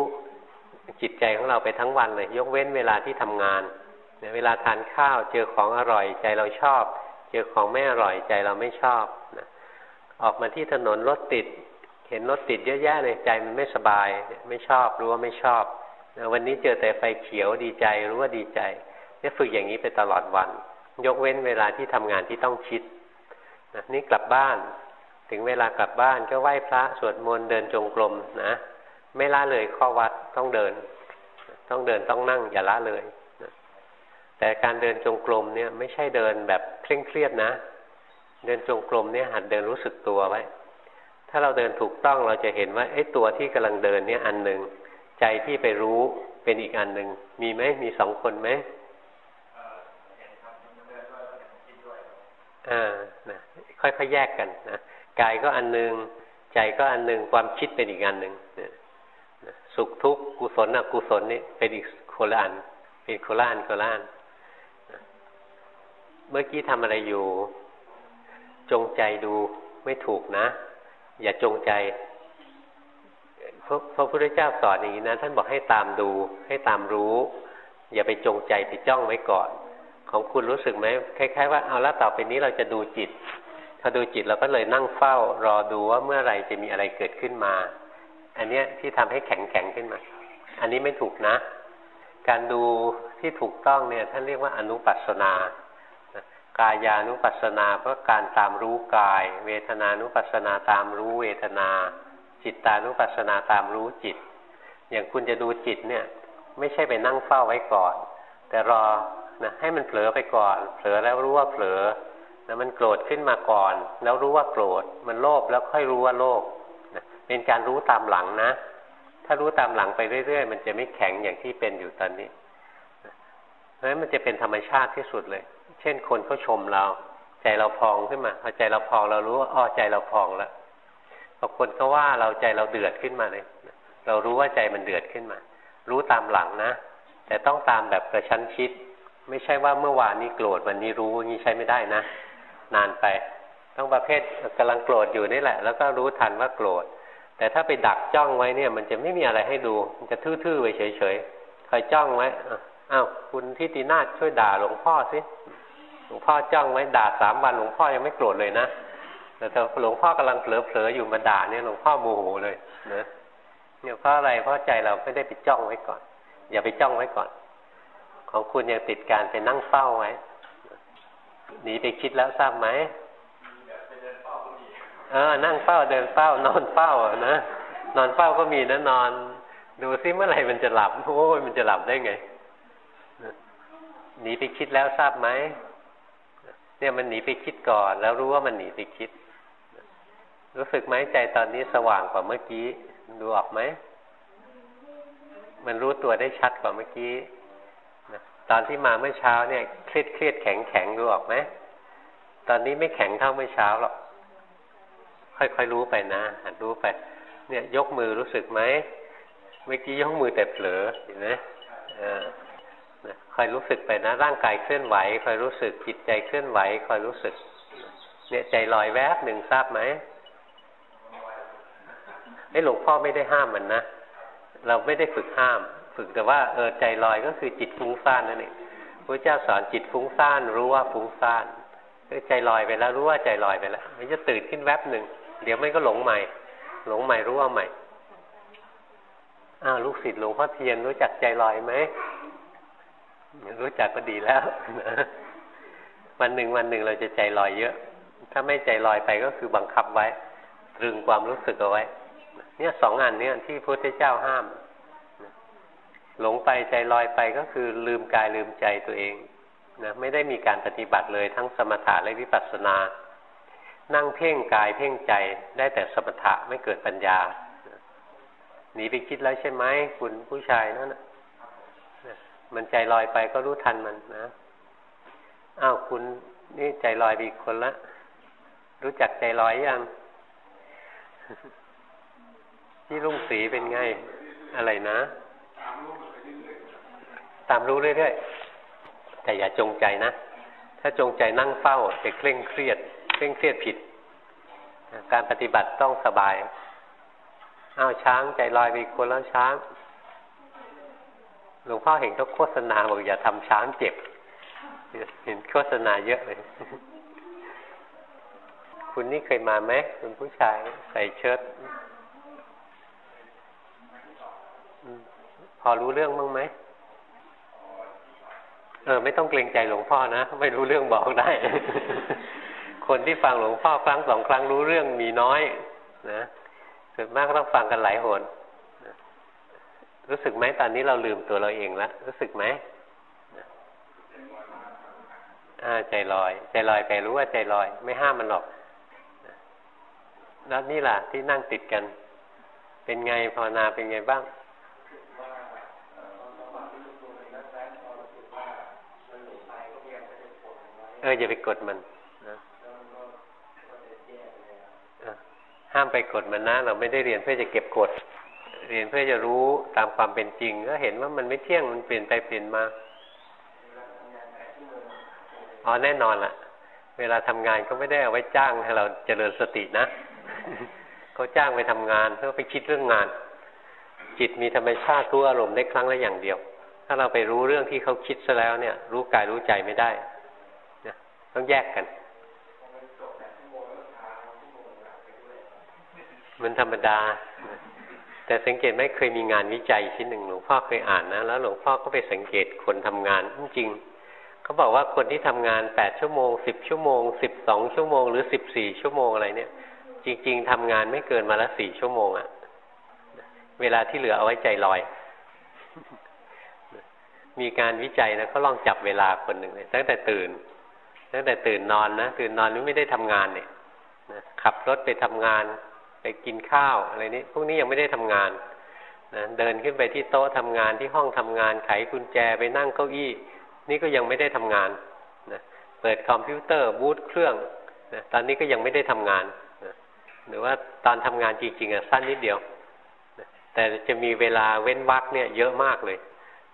จิตใจของเราไปทั้งวันเลย ยกเว้นเวลาที่ทำงานเนี่ยเวลาทานข้าวเจอของอร่อยใจเราชอบ เจอของไม่อร่อยใจเราไม่ชอบนะออกมาที่ถนนรถติด เห็นรถติดเยอะแยะเลยใจมันไม่สบาย ไม่ชอบรู้ว่าไม่ชอบวันนี้เจอแต่ไฟเขียวดีใจรู้ว่าดีใจเนี่ยฝึกอย่างนี้ไปตลอดวัน ยกเว้นเวลาที่ทำงานที่ต้องคิดนะนี่กลับบ้าน ถึงเวลากลับบ้านก็ไหว้พระสวดมนต์เดินจงกรมนะไม่ละเลยข้อวัดต้องเดิน ต้องเดินต้องนั่งอย่าละเลย แต่การเดินจงกรมเนี่ยไม่ใช่เดินแบบเคร่งเครียดนะ เดินจงกรมเนี่ยหัดเดินรู้สึกตัวไว้ ถ้าเราเดินถูกต้องเราจะเห็นว่าไอ้ตัวที่กำลังเดินเนี่ยอันหนึ่งใจที่ไปรู้เป็นอีกอันหนึ่งมีไหมมีสองคนไหมอ่านะค่อยๆแยกกันนะกายก็อันหนึ่งใจก็อันหนึ่งความคิดเป็นอีกอันหนึ่งสุขทุกข์กุศลอกุศลนี่เป็นอีกโคละอันเป็นโคละอันโคละอัน เมื่อกี้ทำอะไรอยู่ จงใจดูไม่ถูกนะ อย่าจงใจพระพระพุทธเจ้าสอนอย่างนี้นะ ท่านบอกให้ตามดูให้ตามรู้ อย่าไปจงใจไปจ้องไว้ก่อน ของคุณรู้สึกไหมคล้ายๆว่าเอาละต่อไปนี้เราจะดูจิตพอดูจิตเราก็เลยนั่งเฝ้า รอดูว่าเมื่อไรจะมีอะไรเกิดขึ้นมา อันเนี้ยที่ทำให้แข็งแข็งขึ้นมา อันนี้ไม่ถูกนะ การดูที่ถูกต้องเนี่ยท่านเรียกว่าอนุปัสนา กายานุปัสสนาเพราะการตามรู้กาย เวทนานุปัสสนาตามรู้เวทนา จิตตานุปัสนาตามรู้จิต อย่างคุณจะดูจิตเนี่ย ไม่ใช่ไปนั่งเฝ้าไว้ก่อน แต่รอนะให้มันเผลอไปก่อน เผลอแล้วรู้ว่าเผลอนะมันโกรธขึ้นมาก่อน แล้วรู้ว่าโกรธ มันโลภแล้วค่อยรู้ว่าโลภนะเป็นการรู้ตามหลังนะ ถ้ารู้ตามหลังไปเรื่อยๆ มันจะไม่แข็งอย่างที่เป็นอยู่ตอนนี้เพราะฉะนั้นมันจะเป็นธรรมชาติที่สุดเลย เช่นคนเขาชมเรา ใจเราพองขึ้นมาพอใจเราพองเรารู้ว่าอ้อใจเราพองแล้วพอคนเขาว่าเราใจเราเดือดขึ้นมาเลย เรารู้ว่าใจมันเดือดขึ้นมา รู้ตามหลังนะ แต่ต้องตามแบบกระชั้นชิด ไม่ใช่ว่าเมื่อวานนี้โกรธวันนี้รู้งนี้ใช้ไม่ได้นะ นานไป ต้องประเภทกำลังโกรธอยู่นี่แหละ แล้วก็รู้ทันว่าโกรธ แต่ถ้าไปดักจ้องไว้เนี่ย มันจะไม่มีอะไรให้ดู มันจะทื่อๆไปเฉยๆคอยจ้องไว้อ้าวคุณทิตินาช่วยด่าหลวงพ่อสิ หลวงพ่อจ้องไว้ด่าสามวันหลวงพ่อยังไม่โกรธเลยนะแต่หลวงพ่อกำลังเผลอๆอยู่มาด่าเนี่ยหลวงพ่อโมโหเลยนะเนี่ยเพราะอะไรเพราะใจเราไม่ได้ไปจ้องไว้ก่อน อย่าไปจ้องไว้ก่อน ของคุณยังติดการไปนั่งเฝ้าไว้หนีไปคิดแล้วทราบไหมเออ นั่งเฝ้าเดินเฝ้านอนเฝ้านะนอนเฝ้าก็มีนะนอน ดูซิเมื่อไหร่มันจะหลับโอ้ยมันจะหลับได้ไงหนีไปคิดแล้วทราบไหม เนี่ยมันหนีไปคิดก่อน แล้วรู้ว่ามันหนีไปคิด รู้สึกไหมใจตอนนี้สว่างกว่าเมื่อกี้ดูออกไหมมันรู้ตัวได้ชัดกว่าเมื่อกี้ตอนที่มาเมื่อเช้าเนี่ยเครียดเครียดแข็งแข็งดูออกไหมตอนนี้ไม่แข็งเท่าเมื่อเช้าหรอกค่อยๆรู้ไปนะหัดรู้ไป เนี่ยยกมือรู้สึกไหมเมื่อกี้ยกมือแต่เผลอเห็นไหม คอยรู้สึกไปนะ ร่างกายเคลื่อนไหวคอยรู้สึกจิตใจเคลื่อนไหวคอยรู้สึก เนี่ยใจลอยแวบหนึ่งทราบไหมไอ้หลวงพ่อไม่ได้ห้ามมันนะเราไม่ได้ฝึกห้าม ฝึกแต่ว่าเออใจลอยก็คือจิตฟุ้งซ่านนั่นเองพระเจ้าสอนจิตฟุ้งซ่านรู้ว่าฟุ้งซ่านใจลอยไปแล้วรู้ว่าใจลอยไปแล้ว มันจะตื่นขึ้นแวบหนึ่งเดี๋ยวไมันก็หลงใหม่ หลงใหม่รู้ว่าใหม่อ้าวลูกศิษย์หลวงพ่อเทียนรู้จักใจลอยไหม รู้จักก็ดีแล้ว วันหนึ่งวันหนึ่งเราจะใจลอยเยอะ ถ้าไม่ใจลอยไปก็คือบังคับไว้ ตรึงความรู้สึกเอาไว้ เนี่ยสองอันเนี่ยที่พระพุทธเจ้าห้าม หลงไปใจลอยไปก็คือลืมกายลืมใจตัวเองนะไม่ได้มีการปฏิบัติเลยทั้งสมถะและวิปัสสนา นั่งเพ่งกายเพ่งใจได้แต่สมถะไม่เกิดปัญญาหนีไปคิดแล้วใช่ไหมคุณผู้ชายนั่น มันใจลอยไปก็รู้ทันมันนะอ้าวคุณนี่ใจลอยไปอีกคนละ รู้จักใจลอยยังที่ลุงสีเป็นไง อะไรนะ ตามรู้เรื่อยๆแต่อย่าจงใจนะ ถ้าจงใจนั่งเฝ้าจะเคร่งเครียด เคร่งเครียดผิด การปฏิบัติต้องสบายอ้าวช้างใจลอยไปคนแล้วช้าง หลวงพ่อเห็นเขาโฆษณาบอกอย่าทำช้างเจ็บ เห็นโฆษณาเยอะเลย คุณนี่เคยมาไหมคุณผู้ชายใส่เชิ้ตพอรู้เรื่องมั้งไหมเออไม่ต้องเกรงใจหลวงพ่อนะ ไม่รู้เรื่องบอกได้ คนที่ฟังหลวงพ่อครั้งสองครั้งรู้เรื่องมีน้อย นะส่วนมาก็ต้องฟังกันหลายหน รู้สึกไหมตอนนี้เราลืมตัวเราเองแล้วรู้สึกไหมอ่าใจลอย ใจลอยไปรู้ว่าใจลอย ไม่ห้ามมันหรอกแล้วนี่ล่ะ ที่นั่งติดกัน เป็นไงภาวนาเป็นไงบ้างเอออย่าไปกดมันนะห้ามไปกดมันนะ เราไม่ได้เรียนเพื่อจะเก็บกด เรียนเพื่อจะรู้ตามความเป็นจริง ก็เห็นว่ามันไม่เที่ยงมันเปลี่ยนไปเปลี่ยนมาอ๋อแน่นอนละเวลาทำงานก็ไม่ได้เอาไว้จ้างให้เราเจริญสตินะเขาจ้างไปทำงานเพื่อไปคิดเรื่องงาน จิตมีธรรมชาติรู้อารมณ์ได้ครั้งละอย่างเดียว ถ้าเราไปรู้เรื่องที่เขาคิดซะแล้วเนี่ย รู้กายรู้ใจไม่ได้นต้องแยกกัน มันธรรมดา แต่สังเกตไม่เคยมีงานวิจัยชิ้นหนึ่งหลวงพ่อเคยอ่านนะแล้วหลวงพ่อก็ไปสังเกตคนทำงานจริงเขาบอกว่าคนที่ทำงานแปดชั่วโมงสิบชั่วโมงสิบสองชั่วโมงหรือสิบสี่ชั่วโมงอะไรเนี่ย จริง ๆทำงานไม่เกินมาละสี่ชั่วโมงอะ่ะเวลาที่เหลือเอาไว้ใจลอย มีการวิจัยนะเขาลองจับเวลาคนหนึ่งเลยตั้งแต่ตื่น ตั้งแต่ตื่นนอนนะตื่นนอนไม่ได้ทำงานเนี่ยขับรถไปทำงาน ไปกินข้าวอะไรนี้พวกนี้ยังไม่ได้ทำงานนะเดินขึ้นไปที่โต๊ะทำงานที่ห้องทำงานไขกุญแจไปนั่งเก้าอี้ นี่ก็ยังไม่ได้ทำงานนะเปิดคอมพิวเตอร์บูตเครื่องนะตอนนี้ก็ยังไม่ได้ทำงานนะหรือว่าตอนทำงานจริงๆอะสั้นนิดเดียวนะแต่จะมีเวลาเว้นวักเนี่ยเยอะมากเลย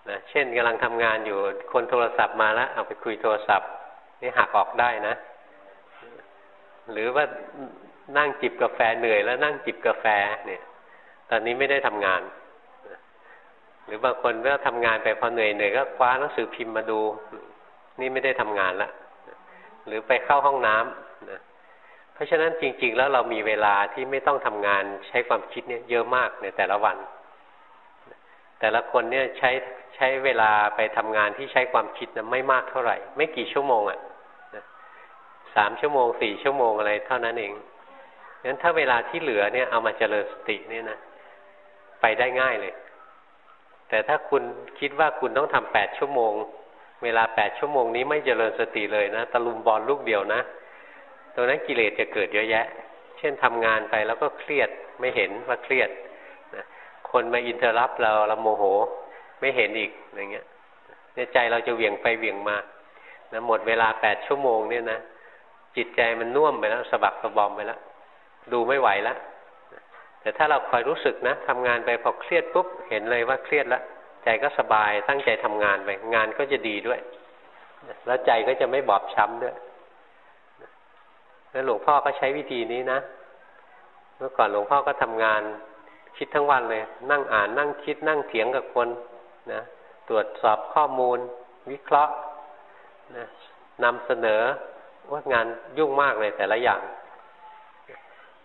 นะเช่นกำลังทำงานอยู่คนโทรศัพท์มาแล้วเอาไปคุยโทรศัพท์ นี่หักออกได้นะ หรือว่า นั่งจิบกาแฟเหนื่อยแล้วนั่งจิบกาแฟเนี่ย ตอนนี้ไม่ได้ทำงาน หรือบางคนก็ทำงานไปพอเหนื่อยเหนื่อยก็คว้าหนังสือพิมพ์มาดู นี่ไม่ได้ทำงานละหรือไปเข้าห้องน้ำนะเพราะฉะนั้นจริง ๆ แล้วเรามีเวลาที่ไม่ต้องทำงานใช้ความคิดเนี่ยเยอะมากในแต่ละวัน แต่ละคนเนี่ยใช้ใช้เวลาไปทำงานที่ใช้ความคิดนะไม่มากเท่าไหร่ ไม่กี่ชั่วโมงอะ่ะสามชั่วโมงสี่ชั่วโมงอะไรเท่านั้นเอง งั้นถ้าเวลาที่เหลือเนี่ยเอามาเจริญสติเนี่ยนะไปได้ง่ายเลย แต่ถ้าคุณคิดว่าคุณต้องทำแปดชั่วโมง เวลาแปดชั่วโมงนี้ไม่เจริญสติเลยนะตะลุมบอลลูกเดียวนะตรงนั้นกิเลสจะเกิดเยอะแยะ เช่นทำงานไปแล้วก็เครียดไม่เห็นว่าเครียดนะคนมาอินเทอร์รับเราเราโมโห ไม่เห็นอีกอย่างเงี้ยในใจเราจะเหวี่ยงไปเหวี่ยงมานะหมดเวลาแปดชั่วโมงเนี่ยนะจิตใจมันน่วมไปแล้วสะบักสะบอมไปแล้ว ดูไม่ไหวแล้วแต่ถ้าเราคอยรู้สึกนะทำงานไปพอเครียดปุ๊บเห็นเลยว่าเครียดแล้วใจก็สบายตั้งใจทำงานไปงานก็จะดีด้วย แล้วใจก็จะไม่บอบช้ำด้วยแล้วหลวงพ่อก็ใช้วิธีนี้นะ เมื่อก่อนหลวงพ่อก็ทำงานคิดทั้งวันเลย นั่งอ่านนั่งคิดนั่งเถียงกับคนนะตรวจสอบข้อมูล วิเคราะห์นะนำเสนอว่างานยุ่งมากเลยแต่ละอย่าง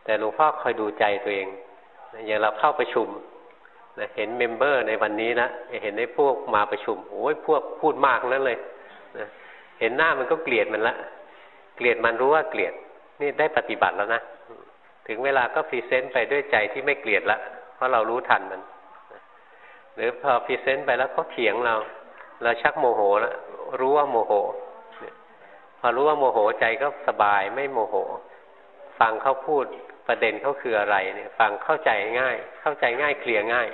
แต่หลวงพ่อคอยดูใจตัวเองอย่างเราเข้าประชุมนะเห็นเมมเบอร์ในวันนี้นะเห็นในพวกมาประชุมโอ้ยพวกพูดมากนั่นเลยนะเห็นหน้ามันก็เกลียดมันละ เกลียดมันรู้ว่าเกลียด นี่ได้ปฏิบัติแล้วนะถึงเวลาก็ present ไปด้วยใจที่ไม่เกลียดละเพราะเรารู้ทันมัน หรือพอ present ไปแล้วเขาเถียงเรา เราชักโมโหแล้วรู้ว่าโมโห พอรู้ว่าโมโหใจก็สบายไม่โมโห ฟังเขาพูดประเด็นเขาคืออะไรเนี่ยฟังเข้าใจง่าย เข้าใจง่ายเคลียร์ง่าย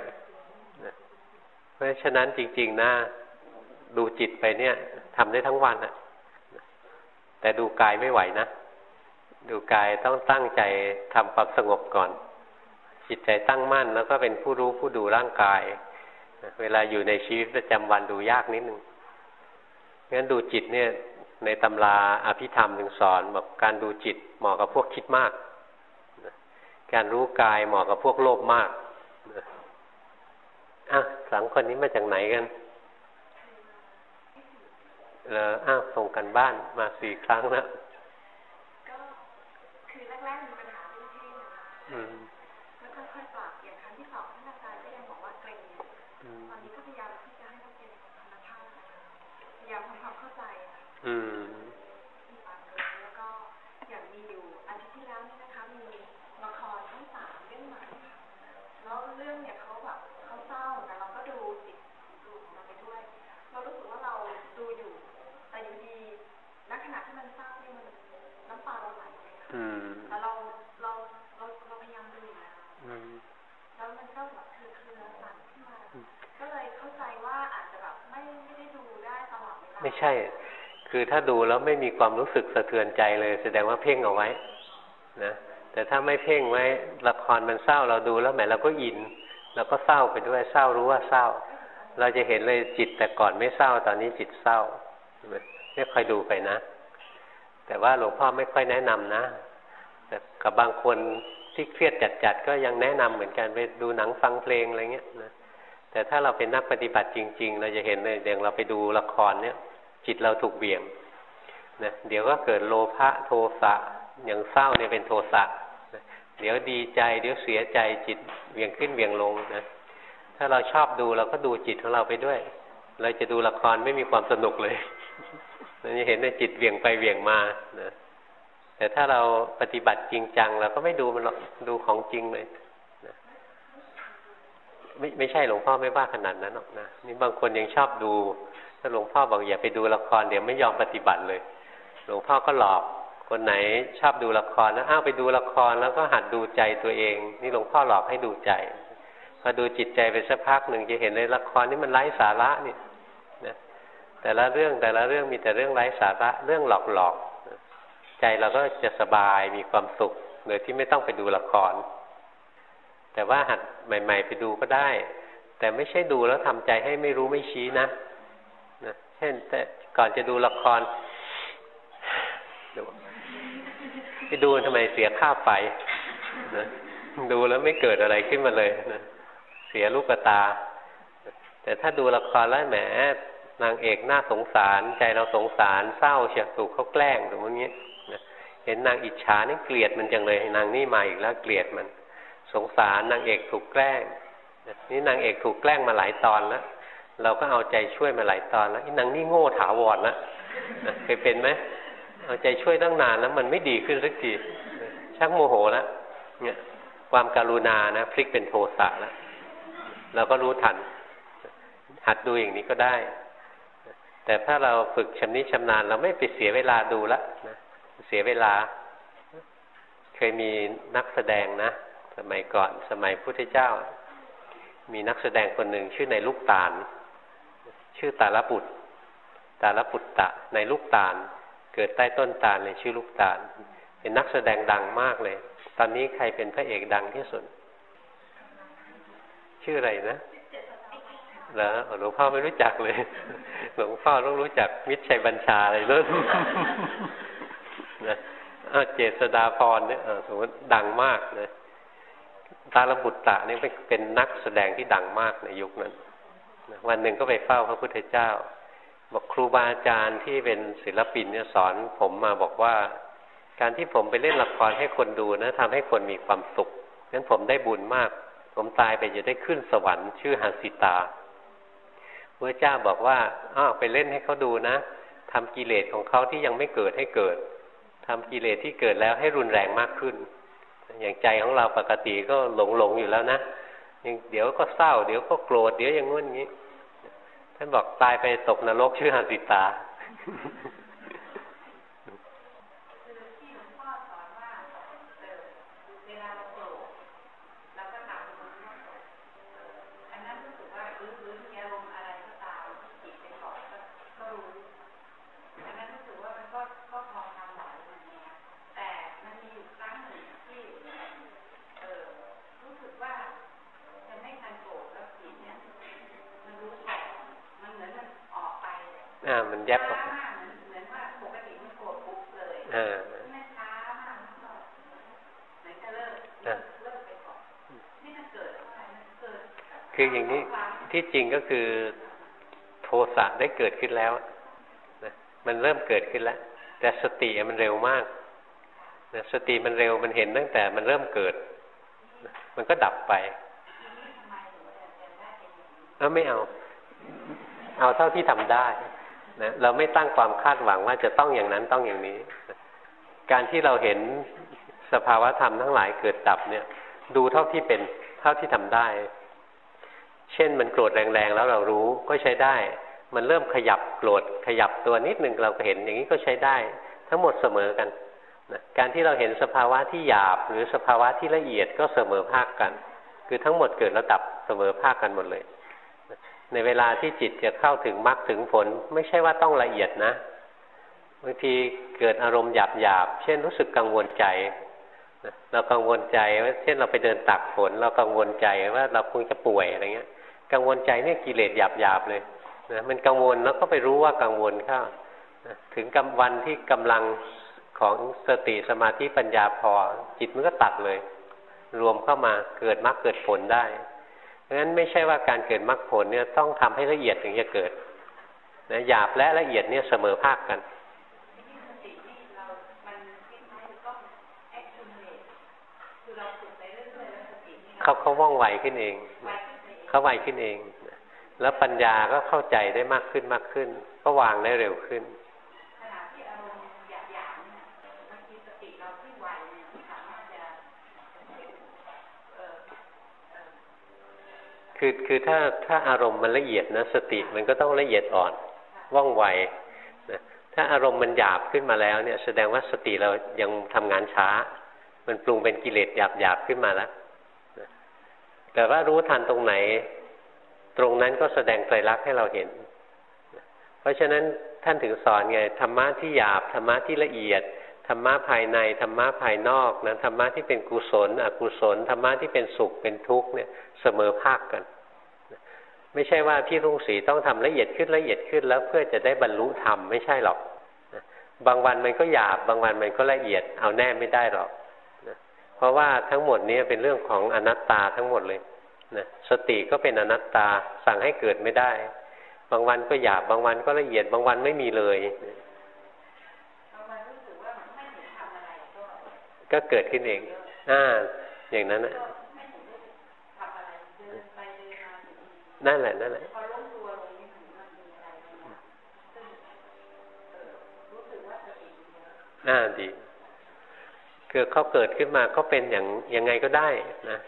เพราะฉะนั้นจริง ๆนะดูจิตไปเนี่ยทำได้ทั้งวันอะแต่ดูกายไม่ไหวนะ ดูกายต้องตั้งใจทำความสงบก่อน จิตใจตั้งมั่นแล้วก็เป็นผู้รู้ผู้ดูร่างกาย เวลาอยู่ในชีวิตประจำวันดูยากนิดนึงงั้นดูจิตเนี่ย ในตำราอภิธรรมถึงสอนบอกการดูจิตเหมาะกับพวกคิดมาก การรู้กายเหมาะกับพวกโลภมากอะสามคนนี้มาจากไหนกันเอออ้าวส่งกันบ้านมาสี่ครั้งแล้วก็คือแรกๆมีปัญหาเรื่องเพศนะคะแล้วก็ค่อยปรับอย่างครั้งที่สองท่านอาจารย์ก็ยังบอกว่าเกรงตอนนี้ก็พยายามที่จะให้มันเป็นธรรมชาติพยายามทำความเข้าใจอืม ไม่ใช่ คือถ้าดูแล้วไม่มีความรู้สึกสะเทือนใจเลย แสดงว่าเพ่งเอาไว้นะแต่ถ้าไม่เพ่งไว้ละครมันเศร้าเราดูแล้วแหมเราก็อินเราก็เศร้าไปด้วยเศร้ารู้ว่าเศร้า เราจะเห็นเลยจิตแต่ก่อนไม่เศร้าตอนนี้จิตเศร้าเนี่ยคอยดูไปนะ แต่ว่าหลวงพ่อไม่ค่อยแนะนำนะ แต่กับบางคนที่เครียดจัดๆก็ยังแนะนำเหมือนกันไปดูหนังฟังเพลงอะไรเงี้ยนะแต่ถ้าเราเป็นนักปฏิบัติจริง ๆ เราจะเห็นเลยอย่างเราไปดูละครเนี่ย จิตเราถูกเบี่ยงนะเดี๋ยวก็เกิดโลภะโทสะอย่างเศร้าเนี่ยเป็นโทสะนะเดี๋ยวดีใจ เดี๋ยวเสียใจจิตเบี่ยงขึ้นเบี่ยงลงนะถ้าเราชอบดูเราก็ดูจิตของเราไปด้วย เราจะดูละครไม่มีความสนุกเลยเราจะเห็นในจิตเบี่ยงไปเบี่ยงมานะแต่ถ้าเราปฏิบัติจริงจังเราก็ไม่ดูมันหรอกดูของจริงเลยนะไม่ไม่ใช่หลวงพ่อไม่ว่าขนาดนั้นหรอกนะนี่บางคนยังชอบดู หลวงพ่อบอกอย่าไปดูละครเดี๋ยวไม่ยอมปฏิบัติเลย หลวงพ่อก็หลอก คนไหนชอบดูละครนะอ้าวไปดูละครแล้วก็หัดดูใจตัวเอง นี่หลวงพ่อหลอกให้ดูใจพอดูจิตใจไปสักพักหนึ่งจะเห็นในละครนี่มันไร้สาระนี่นะแต่ละเรื่องแต่ละเรื่องมีแต่เรื่องไร้สาระเรื่องหลอกหลอกใจเราก็จะสบายมีความสุขโดยที่ไม่ต้องไปดูละคร แต่ว่าหัดใหม่ ๆ ไปดูก็ได้ แต่ไม่ใช่ดูแล้วทำใจให้ไม่รู้ไม่ชี้นะ เช่นแต่ก่อนจะดูละครไปดูทำไมเสียค่าไฟนะดูแล้วไม่เกิดอะไรขึ้นมาเลยนะเสียลูกตา แต่ถ้าดูละครแล้วแหมนางเอกน่าสงสาร ใจเราสงสารเศร้าเฉียดถูกเขาแกล้งตรงนี้เห็นนางอิจฉานี่เกลียดมันจังเลยนางนี่มาอีกแล้วเกลียดมัน สงสารนางเอกถูกแกล้งนี่นางเอกถูกแกล้งมาหลายตอนแล้ว เราก็เอาใจช่วยมาหลายตอนแล้วนางนี่โง่ถาวรแล้วเคยเป็นไหมเอาใจช่วยตั้งนานแล้วมันไม่ดีขึ้นสักทีชักโมโหแล้วเนี่ยความการุณานะพลิกเป็นโทสะแล้วเราก็รู้ทัน หัดดูอย่างนี้ก็ได้ แต่ถ้าเราฝึกชำนิชำนาญ เราไม่ไปเสียเวลาดูละนะเสียเวลา เคยมีนักแสดงนะ สมัยก่อนสมัยพุทธเจ้า มีนักแสดงคนหนึ่งชื่อในลูกตาล ชื่อตาลปุตตาลปุตตะ ในลูกตาล เกิดใต้ต้นตาลเลยชื่อลูกตาล เป็นนักแสดงดังมากเลย ตอนนี้ใครเป็นพระเอกดังที่สุด ชื่ออะไรนะเหรอหลวงพ่อไม่รู้จักเลย หลวงพ่อต้องรู้จักมิตรชัยบัญชาอะไรนั่นนะเจษดาพรเนี่ยสมมติดังมากนะตาลบุตตะนี่เป็นนักแสดงที่ดังมากในยุคนั้น วันหนึ่งก็ไปเฝ้าพระพุทธเจ้า บอกครูบาอาจารย์ที่เป็นศิลปินเนี่ยสอนผมมาบอกว่า การที่ผมไปเล่นละครให้คนดูนะทำให้คนมีความสุขงั้นผมได้บุญมาก ผมตายไปจะได้ขึ้นสวรรค์ชื่อหันสิตาพระเจ้าบอกว่าอ้าวไปเล่นให้เขาดูนะทำกิเลสของเขาที่ยังไม่เกิดให้เกิดทำกิเลสที่เกิดแล้วให้รุนแรงมากขึ้น อย่างใจของเราปกติก็หลงหลงอยู่แล้วนะ เดี๋ยวก็เศร้า เดี๋ยวก็โกรธเดี๋ยวอย่างงู้นอย่างนี้ ท่านบอกตายไปตกนรกชื่อหาสิตา แยบออกเออคืออย่างนี้ที่จริงก็คือโทสะได้เกิดขึ้นแล้วนะมันเริ่มเกิดขึ้นแล้ว แต่สติมันเร็วมากนะสติมันเร็วมันเห็นตั้งแต่มันเริ่มเกิด มันก็ดับไปแล้วไม่เอา เอาเท่าที่ทำได้ นะเราไม่ตั้งความคาดหวังว่าจะต้องอย่างนั้นต้องอย่างนี้ การที่เราเห็นสภาวะธรรมทั้งหลายเกิดดับเนี่ย ดูเท่าที่เป็นเท่าที่ทำได้ เช่นมันโกรธแรงๆแล้วเรารู้ก็ใช้ได้ มันเริ่มขยับโกรธขยับตัวนิดหนึ่งเราก็เห็นอย่างนี้ก็ใช้ได้ ทั้งหมดเสมอกันนะการที่เราเห็นสภาวะที่หยาบ หรือสภาวะที่ละเอียดก็เสมอภาคกัน คือทั้งหมดเกิดระดับเสมอภาคกันหมดเลย ในเวลาที่จิตจะเข้าถึงมรรคถึงผล ไม่ใช่ว่าต้องละเอียดนะบางทีเกิดอารมณ์หยาบหยาบเช่นรู้สึกกังวลใจเรากังวลใจว่าเช่นเราไปเดินตักฝน เรากังวลใจว่าเราคงจะป่วยอะไรเงี้ย กังวลใจเนี่ยกิเลสหยาบหยาบเลยนะมันกังวลแล้วก็ไปรู้ว่ากังวลเข้าถึงกำวันที่กำลังของสติสมาธิปัญญาพอ จิตมันก็ตัดเลย รวมเข้ามาเกิดมรรคเกิดผลได้ เพราะฉะนั้นไม่ใช่ว่าการเกิดมรรคผลเนี่ยต้องทำให้ละเอียดถึงจะเกิดนะหยาบและละเอียดเนี่ยเสมอภาคกันเขาเขาว่องไวขึ้นเองเขาไวขึ้นเอง แล้วปัญญาก็เข้าใจได้มากขึ้นมากขึ้น ก็วางได้เร็วขึ้น คือคือถ้าถ้าอารมณ์มันละเอียดนะสติมันก็ต้องละเอียดอ่อนว่องไวนะถ้าอารมณ์มันหยาบขึ้นมาแล้วเนี่ย แสดงว่าสติเรายังทำงานช้า มันปรุงเป็นกิเลสหยาบหยาบขึ้นมาแล้วแต่ว่ารู้ทันตรงไหน ตรงนั้นก็แสดงไตรลักษณ์ให้เราเห็น เพราะฉะนั้นท่านถึงสอนไงธรรมะที่หยาบธรรมะที่ละเอียด ธรรมะภายในธรรมะภายนอกนะธรรมะที่เป็นกุศล อกุศลธรรมะที่เป็นสุขเป็นทุกข์เนี่ยเสมอภาคกัน ไม่ใช่ว่าพี่รุ่งศรีต้องทำละเอียดขึ้นละเอียดขึ้นแล้วเพื่อจะได้บรรลุธรรมไม่ใช่หรอกบางวันมันก็หยาบบางวันมันก็ละเอียดเอาแน่ไม่ได้หรอกเพราะว่าทั้งหมดนี้เป็นเรื่องของอนัตตาทั้งหมดเลยนะสติก็เป็นอนัตตาสั่งให้เกิดไม่ได้ บางวันก็หยาบบางวันก็ละเอียดบางวันไม่มีเลย ก็เกิดขึ้นเองอ่าอย่างนั้นนะนั่นแหละนั่นแหละน่าดีเกิดเขาเกิดขึ้นมาก็เป็นอย่างยังไงก็ได้นะ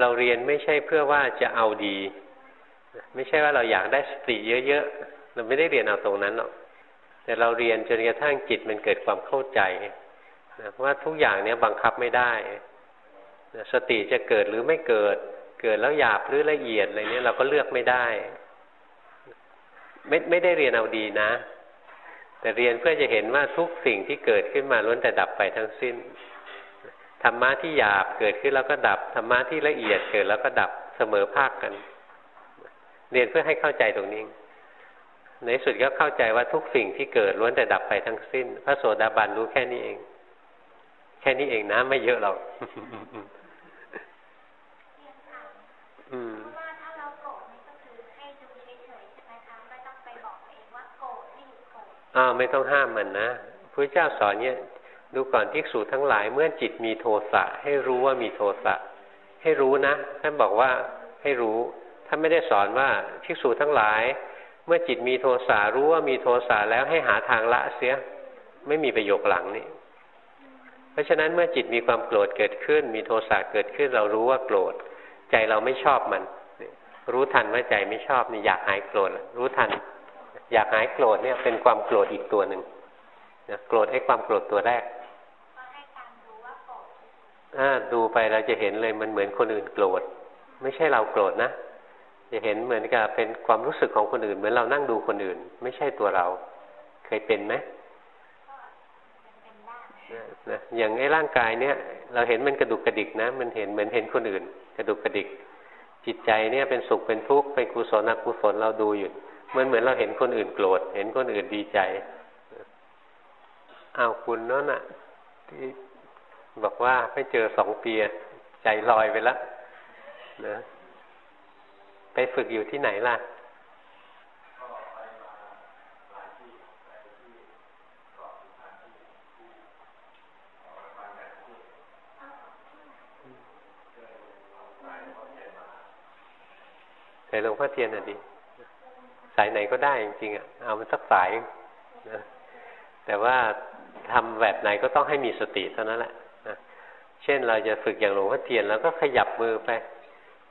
เราเรียนไม่ใช่เพื่อว่าจะเอาดี ไม่ใช่ว่าเราอยากได้สติเยอะๆเราไม่ได้เรียนเอาตรงนั้นหรอกแต่เราเรียนจนกระทั่งจิตมันเกิดความเข้าใจ นะว่าทุกอย่างเนี้ยบังคับไม่ได้นะสติจะเกิดหรือไม่เกิด เกิดแล้วหยาบหรือละเอียดอะไรเนี้ยเราก็เลือกไม่ได้ ไม่ไม่ได้เรียนเอาดีนะ แต่เรียนเพื่อจะเห็นว่าทุกสิ่งที่เกิดขึ้นมาล้วนแต่ดับไปทั้งสิ้นธรรมะที่หยาบเกิดขึ้นแล้วก็ดับธรรมะที่ละเอียดเกิดแล้วก็ดับเสมอภาคกัน เรียนเพื่อให้เข้าใจตรงนี้ในสุดก็เข้าใจว่าทุกสิ่งที่เกิดล้วนแต่ดับไปทั้งสิ้น พระโสดาบันรู้แค่นี้เอง ค่นี้เองนะ ไม่เยอะหรอกอืมอ่าไม่ต้องห้ามมันนะพระเจ้าสอนเนี่ยดูก่อนทิกสูทั้งหลายเมื่อจิตมีโทสะให้รู้ว่ามีโทสะให้รู้นะท่านบอกว่าให้รู้ท่านไม่ได้สอนว่าทิกสูทั้งหลาย เมื่อจิตมีโทสะรู้ว่ามีโทสะแล้วให้หาทางละเสีย ไม่มีประโยคหลังนี้ เพราะฉะนั้นเมื่อจิตมีความโกรธเกิดขึ้น มีโทสะเกิดขึ้น เรารู้ว่าโกรธ ใจเราไม่ชอบมัน รู้ทันว่าใจไม่ชอบนี่อยากหายโกรธ รู้ทัน อยากหายโกรธเนี่ยเป็นความโกรธอีกตัวหนึ่งโกรธให้ความโกรธตัวแรกถ้าดูไปเราจะเห็นเลยมันเหมือนคนอื่นโกรธ ไม่ใช่เราโกรธนะจะเห็นเหมือนกับเป็นความรู้สึกของคนอื่น เหมือนเรานั่งดูคนอื่น ไม่ใช่ตัวเรา เคยเป็นไหม นะอย่างไอ้ร่างกายเนี้ยเราเห็นมันกระดุกกระดิกนะ มันเห็นเหมือนเห็นคนอื่น กระดุกกระดิก จิตใจเนี่ยเป็นสุขเป็นทุกข์เป็นกุศลอกุศลเราดูอยู่มันเหมือนเราเห็นคนอื่นโกรธเห็นคนอื่นดีใจเอาคุณนั่นน่ะ ที่บอกว่าไม่เจอสองปีใจลอยไปแล้วนะไปฝึกอยู่ที่ไหนล่ะ แต่หลวงพ่อเทียนอะดี สายไหนก็ได้จริงๆอะเอามันสักสายนะแต่ว่าทำแบบไหนก็ต้องให้มีสติเท่านั้นแหละนะเช่นเราจะฝึกอย่างหลวงพ่อเทียนแล้วก็ขยับมือไป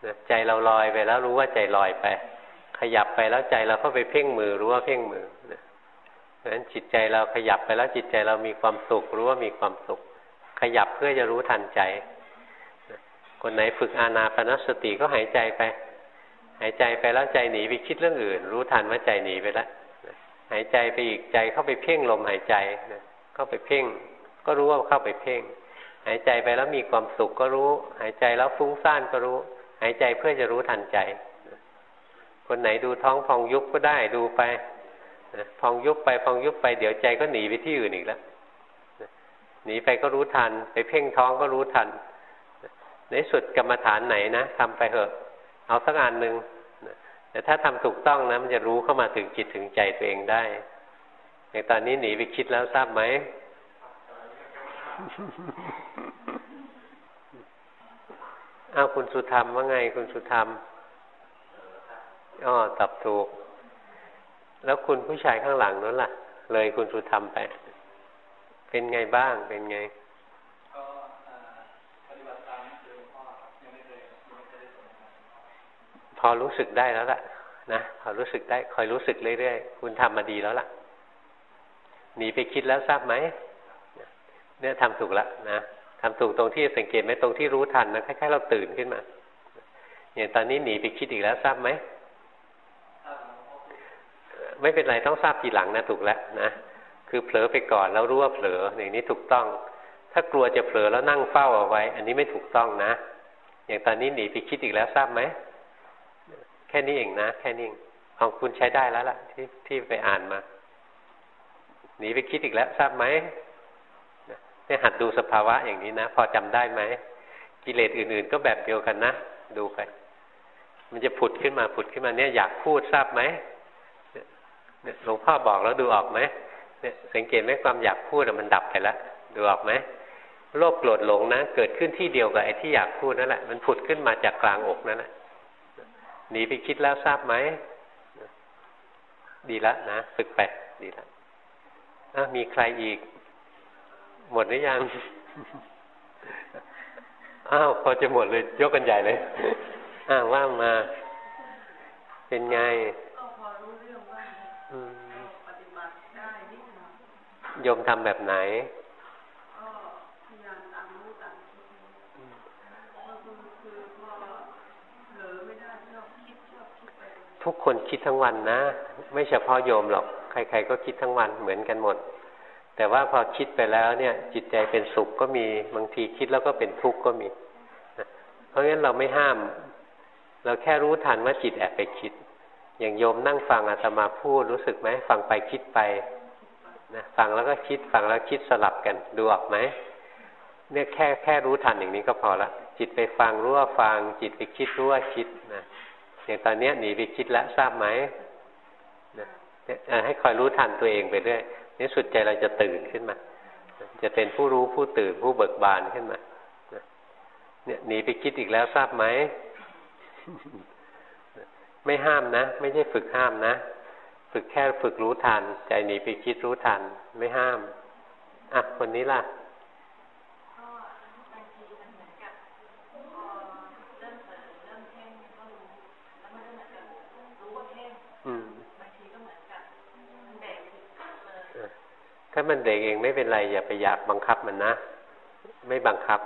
นะใจเราลอยไปแล้วรู้ว่าใจลอยไป ขยับไปแล้วใจเราเข้าไปเพ่งมือรู้ว่าเพ่งมือนะเพราะฉะนั้นจิตใจเราขยับไปแล้วจิตใจเรามีความสุขรู้ว่ามีความสุข ขยับเพื่อจะรู้ทันใจ คนไหนฝึกอานาปนสติก็หายใจไป หายใจไปแล้วใจหนีไปคิดเรื่องอื่น รู้ทันว่าใจหนีไปแล้วหายใจไปอีกใจเข้าไปเพ่งลมหายใจเข้าไปเพ่ง ก็รู้ว่าเข้าไปเพ่ง หายใจไปแล้วมีความสุขก็รู้ หายใจแล้วฟุ้งซ่านก็รู้ หายใจเพื่อจะรู้ทันใจ คนไหนดูท้องพองยุบก็ได้ดูไปพองยุบไปพองยุบไปเดี๋ยวใจก็หนีไปที่อื่นอีกแล้วหนีไปก็รู้ทัน ไปเพ่งท้องก็รู้ทัน ในสุดกรรมฐานไหนนะทำไปเถอะ เอาสักอันหนึ่งแต่ถ้าทำถูกต้องนะมันจะรู้เข้ามาถึงจิตถึงใจตัวเองได้อย่างตอนนี้หนีไปคิดแล้วทราบไหมเอาคุณสุธรรมว่าไง คุณสุธรรมอ๋อตอบถูก แล้วคุณผู้ชายข้างหลังนั้นล่ะ เลยคุณสุธรรมไป เป็นไงบ้างเป็นไง อรู้สึกได้แล้วล่ะนะพอรู้สึกได้คอยรู้สึกเรื่อยๆคุณทำมาดีแล้วล่ะหนีไปคิดแล้วทราบไหมเนี่ยทำถูกแล้วนะทำถูกตรงที่สังเกตไหมตรงที่รู้ทันนะคล้ายๆเราตื่นขึ้นมาอย่างตอนนี้หนีไปคิดอีกแล้วทราบไหมไม่เป็นไรต้องทราบทีหลังนะถูกแล้วนะคือเผลอไปก่อนแล้วรู้ว่าเผลออย่างนี้ถูกต้อง ถ้ากลัวจะเผลอแล้วนั่งเฝ้าเอาไว้ อันนี้ไม่ถูกต้องนะ อย่างตอนนี้หนีไปคิดอีกแล้วทราบไหม แค่นี้เองนะ แค่นี้ของคุณใช้ได้แล้วล่ะ ที่ที่ไปอ่านมาหนีไปคิดอีกแล้วทราบไหมเนี่ยหัดดูสภาวะอย่างนี้นะ พอจำได้ไหมกิเลสอื่น ๆ ก็แบบเดียวกันนะดูไป มันจะผุดขึ้นมาผุดขึ้นมาเนี่ยอยากพูดทราบไหมหลวงพ่อบอกแล้วดูออกไหมเนี่ยสังเกตไหมความอยากพูดมันดับไปแล้วดูออกไหมโลภโกรธหลงนะ เกิดขึ้นที่เดียวกับไอ้ที่อยากพูดนั่นแหละมันผุดขึ้นมาจากกลางอกนั่นแหละ หนีไปคิดแล้วทราบไหม ดีละนะฝึกไปดีละมีใครอีก หมดหรือยัง อ้าวพอจะหมดเลย ยกกันใหญ่เลย อ้าวว่างมา เป็นไงโยมทำแบบไหน ทุกคนคิดทั้งวันนะ ไม่เฉพาะโยมหรอก ใคร ๆ ก็คิดทั้งวันเหมือนกันหมด แต่ว่าพอคิดไปแล้วเนี่ย จิตใจเป็นสุขก็มีบางทีคิดแล้วก็เป็นทุกข์ก็มี เพราะงั้นเราไม่ห้าม เราแค่รู้ทันว่าจิตแอบไปคิด อย่างโยมนั่งฟังอาตมาพูดรู้สึกไหมฟังไปคิดไปนะฟังแล้วก็คิดฟังแล้วคิดสลับกันดูออกไหมเนี่ยแค่แค่รู้ทันอย่างนี้ก็พอละจิตไปฟังรู้ว่าฟังจิตไปคิดรู้ว่าคิดนะ อย่างตอนนี้หนีไปคิดแล้วทราบไหมนะให้คอยรู้ทันตัวเองไปเรื่อยนี่สุดใจเราจะตื่นขึ้นมา จะเป็นผู้รู้ผู้ตื่นผู้เบิกบานขึ้นมาเนี่ยหนีไปคิดอีกแล้วทราบไหม ไม่ห้ามนะ ไม่ใช่ฝึกห้ามนะ ฝึกแค่ฝึกรู้ทัน ใจหนีไปคิดรู้ทัน ไม่ห้าม อะ คนนี้ล่ะ ถ้ามันเด็กเองไม่เป็นไร อย่าไปอยากบังคับมันนะ ไม่บังคับ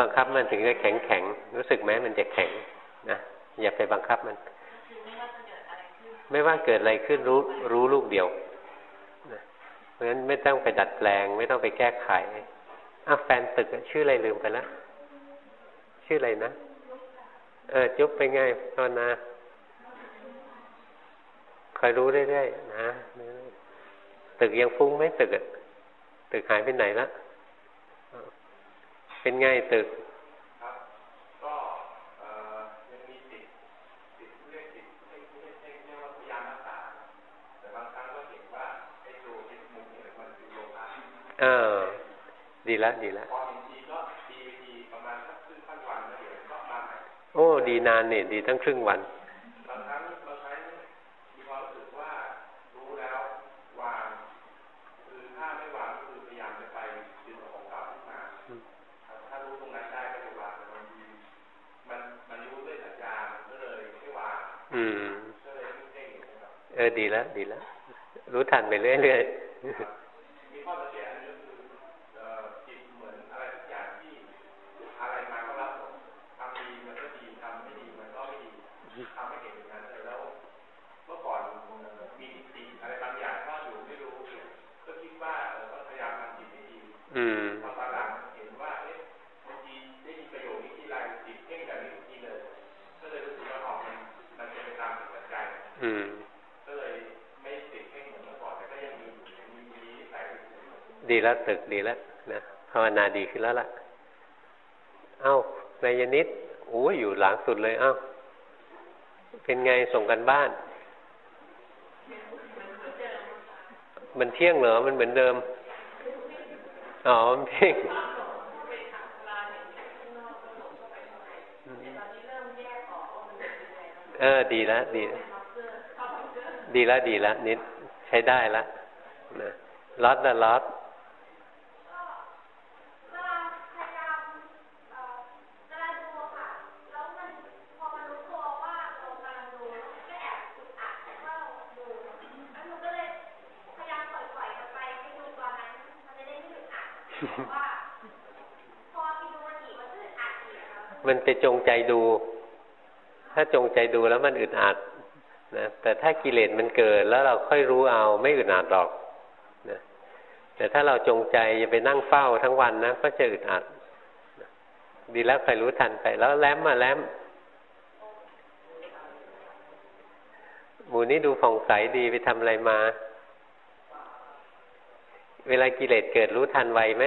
บังคับมันถึงจะแข็งแข็งรู้สึกไหมมันจะแข็งนะอย่าไปบังคับมัน ไม่ว่าเกิดอะไรขึ้นรู้รู้ลูกเดียวเพราะฉะนั้นไม่ต้องไปดัดแปลง ไม่ต้องไปแก้ไขอ้าแฟนตึกชื่ออะไรลืมไปแล้วชื่ออะไรนะเออจุ๊บไปไงตอนนะคอยรู้เรื่อยๆนะ ตึกยังฟุ้งไหมตึกตึกหายไปไหนละเป็นไงตึกเออ ดีแล้วดีแล้วโอ้ ดีนานเนี่ยดีทั้งครึ่งวัน ออดีแล้วดีแล้ว รู้ทันไปเรื่อยๆ แล้วตึกดีแล้วนะภาวนาดีขึ้นแล้วล่ะ เอ้านายนิดโอ้ยอยู่หลังสุดเลย เอ้า เป็นไงส่งกันบ้าน มันเที่ยงเหรอ มันเหมือนเดิม อ๋อ มันเพ่งเออ ดีแล้วดี ดีแล้วดีแล้วนิด ใช้ได้แล้วนะล็อตละล็อตมันไป จงใจดู ถ้าจงใจดูแล้วมันอึดอัดนะแต่ถ้ากิเลสมันเกิดแล้วเราค่อยรู้เอาไม่อึดอัดหรอกนะแต่ถ้าเราจงใจจะไปนั่งเฝ้าทั้งวันนะก็จะอึดอัดดีแล้วใครรู้ทันไป แล้วแล้มมาแล้มหมูนี่ดูผ่องใสดีไปทำอะไรมา เวลากิเลสเกิดรู้ทันไวไหม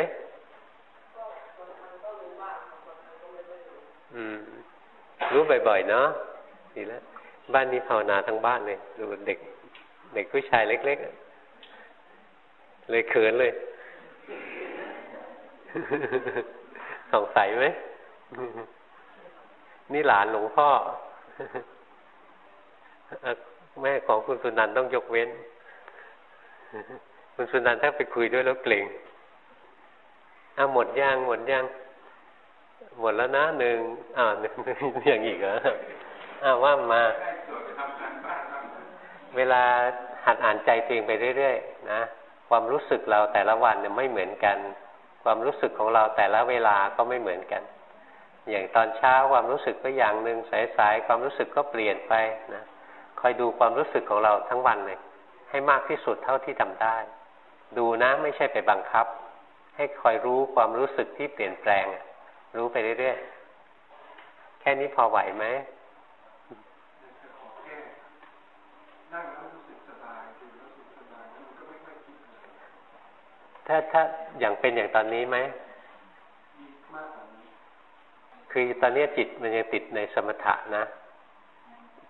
อืม รู้บ่อยๆเนาะดีแล้วบ้านนี้ภาวนาทั้งบ้านเลย ดูเด็ก เด็กผู้ชายเล็ก ๆ เลยเขินเลยสงสัยไหมนี่หลานหลวงพ่อ แม่ของคุณสุนันต้องยกเว้น คุณสุนันถ้าไปคุยด้วยแล้วเกรงอ้าหมดย่างหมดย่าง หมดแล้วนะหนึ่งอ้าหนึ่งอย่างอีกเหรออ้าว่ามา เวลาหัดอ่านใจตัวเองไปเรื่อยๆนะความรู้สึกเราแต่ละวันเนี่ยไม่เหมือนกัน ความรู้สึกของเราแต่ละเวลาก็ไม่เหมือนกัน อย่างตอนเช้าความรู้สึกก็อย่างหนึ่งสายๆความรู้สึกก็เปลี่ยนไปนะคอยดูความรู้สึกของเราทั้งวันเลย ให้มากที่สุดเท่าที่ทำได้ ดูนะไม่ใช่ไปบังคับ ให้คอยรู้ความรู้สึกที่เปลี่ยนแปลงอะ รู้ไปเรื่อยๆ แค่นี้พอไหวไหมถ้าถ้าอย่างเป็นอย่างตอนนี้ไหม คือตอนนี้จิตมันยังติดในสมถะนะ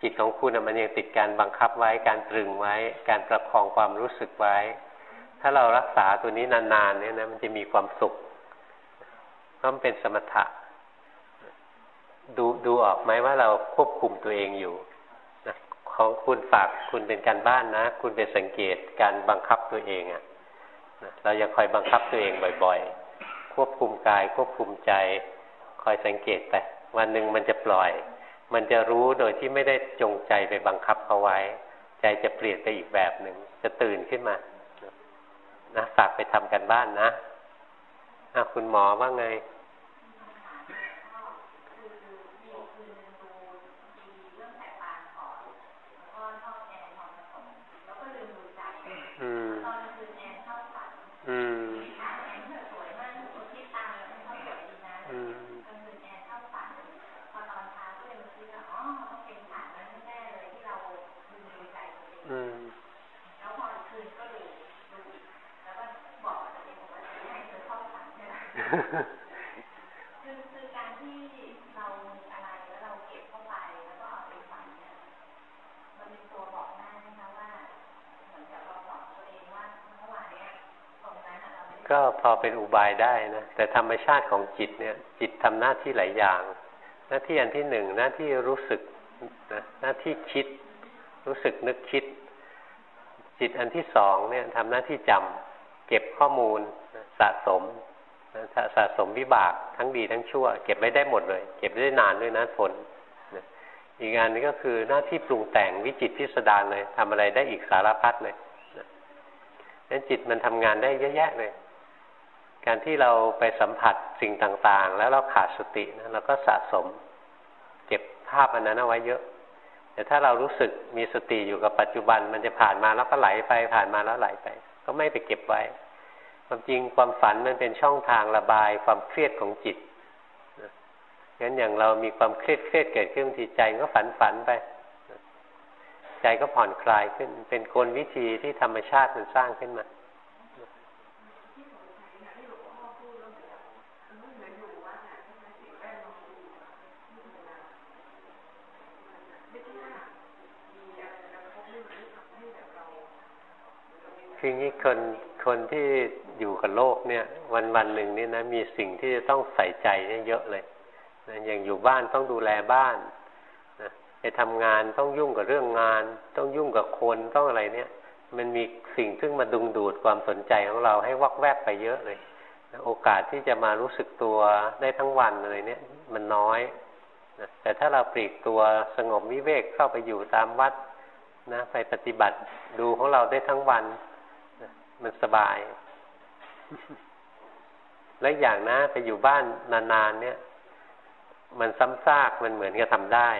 จิตของคุณมันยังติดการบังคับไว้ การตรึงไว้ การประคองความรู้สึกไว้ ถ้าเรารักษาตัวนี้นานๆเนี่ยนะมันจะมีความสุข ราะมันเป็นสมถะ ดูดูออกไหมว่าเราควบคุมตัวเองอยู่นะของคุณฝากคุณเป็นการบ้านนะ คุณไปสังเกตการบังคับตัวเองอะ่ะนะเราอย่าคอยบังคับตัวเองบ่อย ๆ ควบคุมกาย ควบคุมใจ คอยสังเกตไปวันหนึ่งมันจะปล่อย มันจะรู้โดยที่ไม่ได้จงใจไปบังคับเขาไว้ ใจจะเปลี่ยนไปอีกแบบหนึ่ง จะตื่นขึ้นมา นะฝากไปทำกันบ้านนะะคุณหมอว่าไง คือคือการที่เรามีอะไรแล้วเราเก็บเข้าไปแล้วก็เอาไปฝันเนี่ยมันเป็นตัวบอกได้ไหมคะว่าเหมือนกับเราบอกตัวเองว่าเมื่อวานเนี้ยตรงนั้นเราก็พอเป็นอุบายได้นะแต่ธรรมชาติของจิตเนี่ย จิตทำหน้าที่หลายอย่าง หน้าที่อันที่หนึ่งหน้าที่รู้สึกนะหน้าที่คิด รู้สึกนึกคิด จิตอันที่สองเนี่ยทำหน้าที่จำเก็บข้อมูลสะสม สะสมวิบากทั้งดีทั้งชั่ว เก็บไว้ได้หมดเลย เก็บได้นานด้วยนะทนอีกงานนึงก็คือหน้าที่ปรุงแต่งวิจิตพิสดารเลยทำอะไรได้อีกสารพัดเลยนั้นจิตมันทำงานได้เยอะแยะเลย การที่เราไปสัมผัสสิ่งต่างๆ แล้วเราขาดสตินะเราก็สะสม เก็บภาพอันนั้นเอาไว้เยอะ แต่ถ้าเรารู้สึกมีสติอยู่กับปัจจุบันมันจะผ่านมาแล้วก็ไหลไปผ่านมาแล้วไหลไป ก็ไม่ไปเก็บไว้ ความจริงความฝันมันเป็นช่องทางระบายความเครียดของจิตงั้นอย่างเรามีความเครียดเครียดเกิดขึ้นทีใจก็ฝันฝันไป ใจก็ผ่อนคลายขึ้น เป็นกลวิธีที่ธรรมชาติมันสร้างขึ้นมาคืองี้คนคนที่ อยู่กับโลกเนี่ย วันวันหนึ่งนี่นะมีสิ่งที่จะต้องใส่ใจเนี่ยเยอะเลยนะอย่างอยู่บ้านต้องดูแลบ้านนะไปทำงานต้องยุ่งกับเรื่องงาน ต้องยุ่งกับคนต้องอะไรเนี่ย มันมีสิ่งซึ่งมาดึงดูดความสนใจของเราให้วักแวกไปเยอะเลยนะโอกาสที่จะมารู้สึกตัวได้ทั้งวันอะไรเนี่ย มันน้อยนะแต่ถ้าเราปลีกตัวสงบวิเวกเข้าไปอยู่ตามวัดนะไปปฏิบัติดูของเราได้ทั้งวันนะมันสบาย และอย่างนะไปอยู่บ้านนานๆเนี่ย มันซ้ำซากมันเหมือนกับทำได้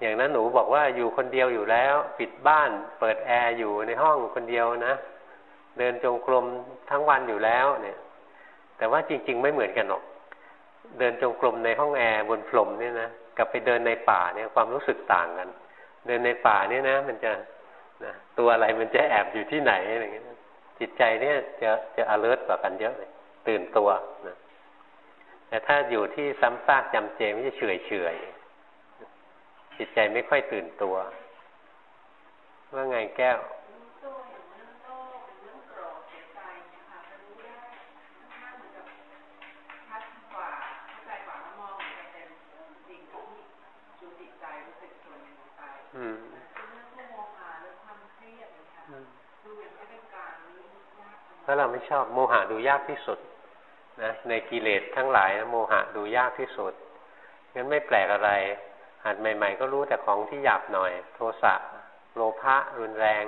อย่างนั้นหนูบอกว่าอยู่คนเดียวอยู่แล้ว ปิดบ้าน เปิดแอร์อยู่ในห้องคนเดียวนะเดินจงกรมทั้งวันอยู่แล้วเนี่ย แต่ว่าจริง ๆ ไม่เหมือนกันหรอก เดินจงกรมในห้องแอร์บนพรมเนี่ยนะกับไปเดินในป่าเนี่ยความรู้สึกต่างกัน เดินในป่าเนี่ยนะ มันจะนะตัวอะไรมันจะแอบอยู่ที่ไหนอะไรเงี้ย จิตใจเนี่ยจะจะ alert กว่ากันเยอะเลย ตื่นตัวนะแต่ถ้าอยู่ที่ซ้ำซากจำเจไม่จะเฉยเฉยจิตใจไม่ค่อยตื่นตัว ว่าไงแก้ว อืมเพ ราะเราไม่ชอบโมหะดูยากที่สุดนะในกิเลสทั้งหลายโมหะดูยากที่สุดงั้นไม่แปลกอะไรหัดใหม่ ๆ ก็รู้แต่ของที่หยาบหน่อย โทสะโลภะรุนแรง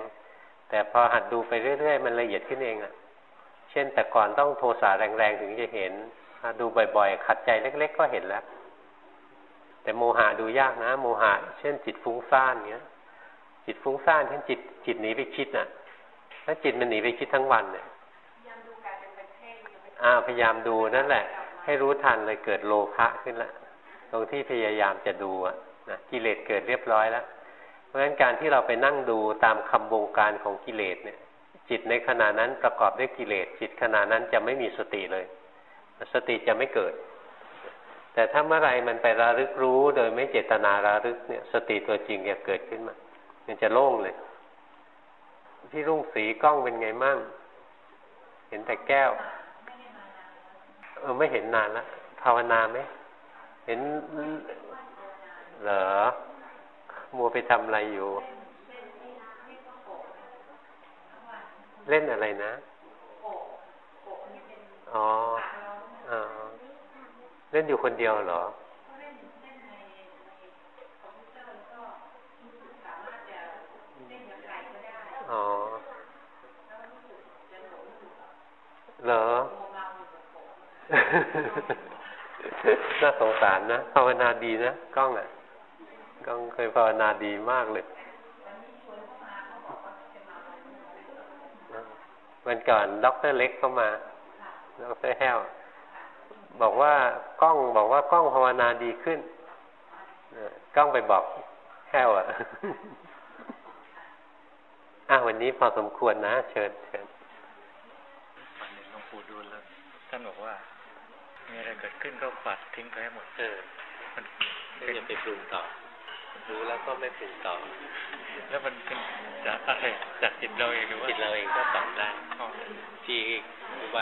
แต่พอหัดดูไปเรื่อย ๆ มันละเอียดขึ้นเองอะ่ะ เช่นแต่ก่อนต้องโทสะแรงๆถึงจะเห็นดูบ่อยๆ ขัดใจเล็ก ๆ ก็เห็นแล้ว แต่โมหะดูยากนะ โมหะ เช่นจิตฟุ้งซ่านเนี้ย จิตฟุ้งซ่านเช่นจิตจิตหนีไปคิดน่ะ ถ้าจิตมันหนีไปคิดทั้งวันเนี่ย อาพยายามดูนั่นแหละ ให้รู้ทันเลยเกิดโลภะขึ้นละตรงที่พยายามจะดูอะนะกิเลสเกิดเรียบร้อยแล้วเพราะฉะนั้นการที่เราไปนั่งดูตามคำบงการของกิเลสเนี่ย จิตในขณะนั้นประกอบด้วยกิเลส จิตขณะนั้นจะไม่มีสติเลย สติจะไม่เกิด แต่ถ้าเมื่อไรมันไประลึกรู้โดยไม่เจตนาระลึกเนี่ย สติตัวจริงจะเกิดขึ้นมา มันจะโล่งเลยพี่รุ่งสีกล้องเป็นไงมั่ง เห็นแต่แก้ว เออไม่เห็นนานแล้วภาวนาไหมเห็นเหรอมัวไปทำอะไรอยู่ เล่นอะไรนะอ๋ออเล่นอยู่คนเดียวเหรออ๋อเหรอ น่าสงสารนะภาวนาดีนะกล้องอะกล้องเคยภาวนาดีมากเลยวันก่อนด็อกเตอร์เล็กเข้ามาด็อกเตอร์แฮวบอกว่ากล้องบอกว่ากล้องภาวนาดีขึ้นกล้องไปบอกแฮวอะอะวันนี้พอสมควรนะ เชิญเชิญวันหนึ่งหลวงปู่ดูแล้วท่านบอกว่า มีอะไรเกิดขึ้นก็ปัดทิ้งไปให้หมดเออมันไม่จะไปปรุงต่อ รู้แล้วก็ไม่ปรุงต่อ แล้วมันเป็นจากอะไรจากจิตเราเองหรือว่าจิตเราเองก็ปรับได้อ๋อที่